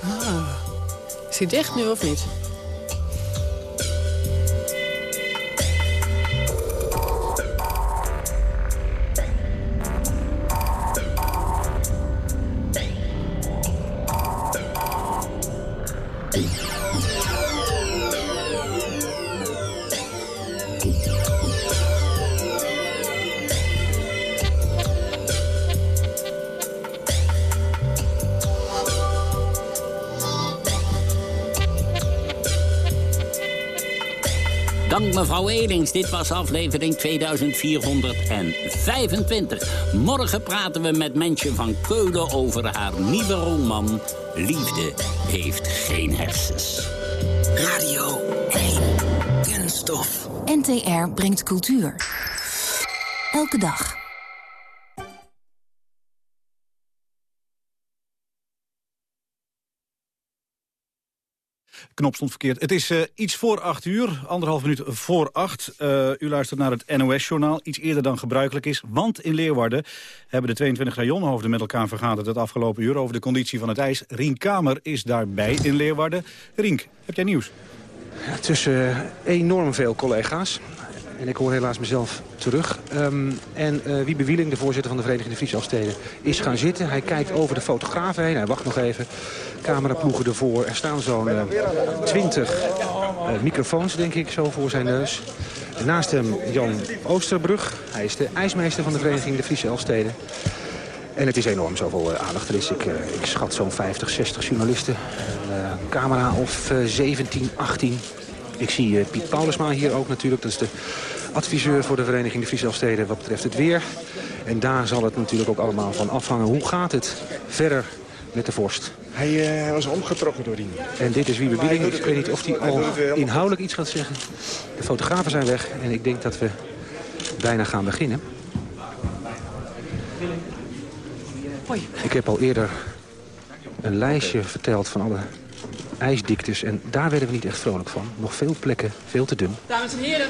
S11: Ah. Is hij dicht nu of niet?
S9: Dank mevrouw Elings. Dit was aflevering 2425. Morgen praten we met Mensje van Keulen over haar nieuwe roman... Liefde heeft geen hersens.
S19: Radio 1. Kunststof.
S20: NTR brengt cultuur. Elke dag.
S1: Knop stond verkeerd. Het is eh, iets voor acht uur, anderhalf minuut voor acht. Eh, u luistert naar het NOS-journaal, iets eerder dan gebruikelijk is. Want in Leeuwarden hebben de 22 rajonhoofden met elkaar vergaderd het afgelopen uur over de conditie van het ijs. Rien Kamer is daarbij in Leeuwarden. Rienk, heb jij nieuws?
S5: Tussen eh, enorm veel collega's. En ik hoor helaas mezelf terug. Ehm, en eh Wiebe Wieling, de voorzitter van de Vereniging Friese Afsteden, is gaan zitten. Hij kijkt over de fotografen heen. Hij wacht nog even. Cameraploegen ervoor. Er staan zo'n eh, twintig microfoons, denk ik, zo voor zijn neus. Naast hem Jan Oosterbrug. Hij is de ijsmeester van de Vereniging de Friese Elfsteden. En het is enorm zoveel uh, aandacht. Er is, ik, uh, ik schat zo'n 50, 60 journalisten. Uh, camera of 17, 18. Ik zie Piet Paulusma hier ook natuurlijk. Dat is de adviseur voor de Vereniging de Friese Elfsteden wat betreft het weer. En daar zal het natuurlijk ook allemaal van afhangen. Hoe gaat het verder met de vorst?
S21: Hij uh, was omgetrokken door die.
S5: En dit is Wiebe Bieding. Ik weet niet of hij al inhoudelijk iets gaat zeggen. De fotografen zijn weg en ik denk dat we bijna gaan beginnen. Ik heb al eerder een lijstje verteld van alle ijsdiktes. En daar werden we niet echt vrolijk van. Nog veel plekken, veel te dun.
S22: Dames en heren,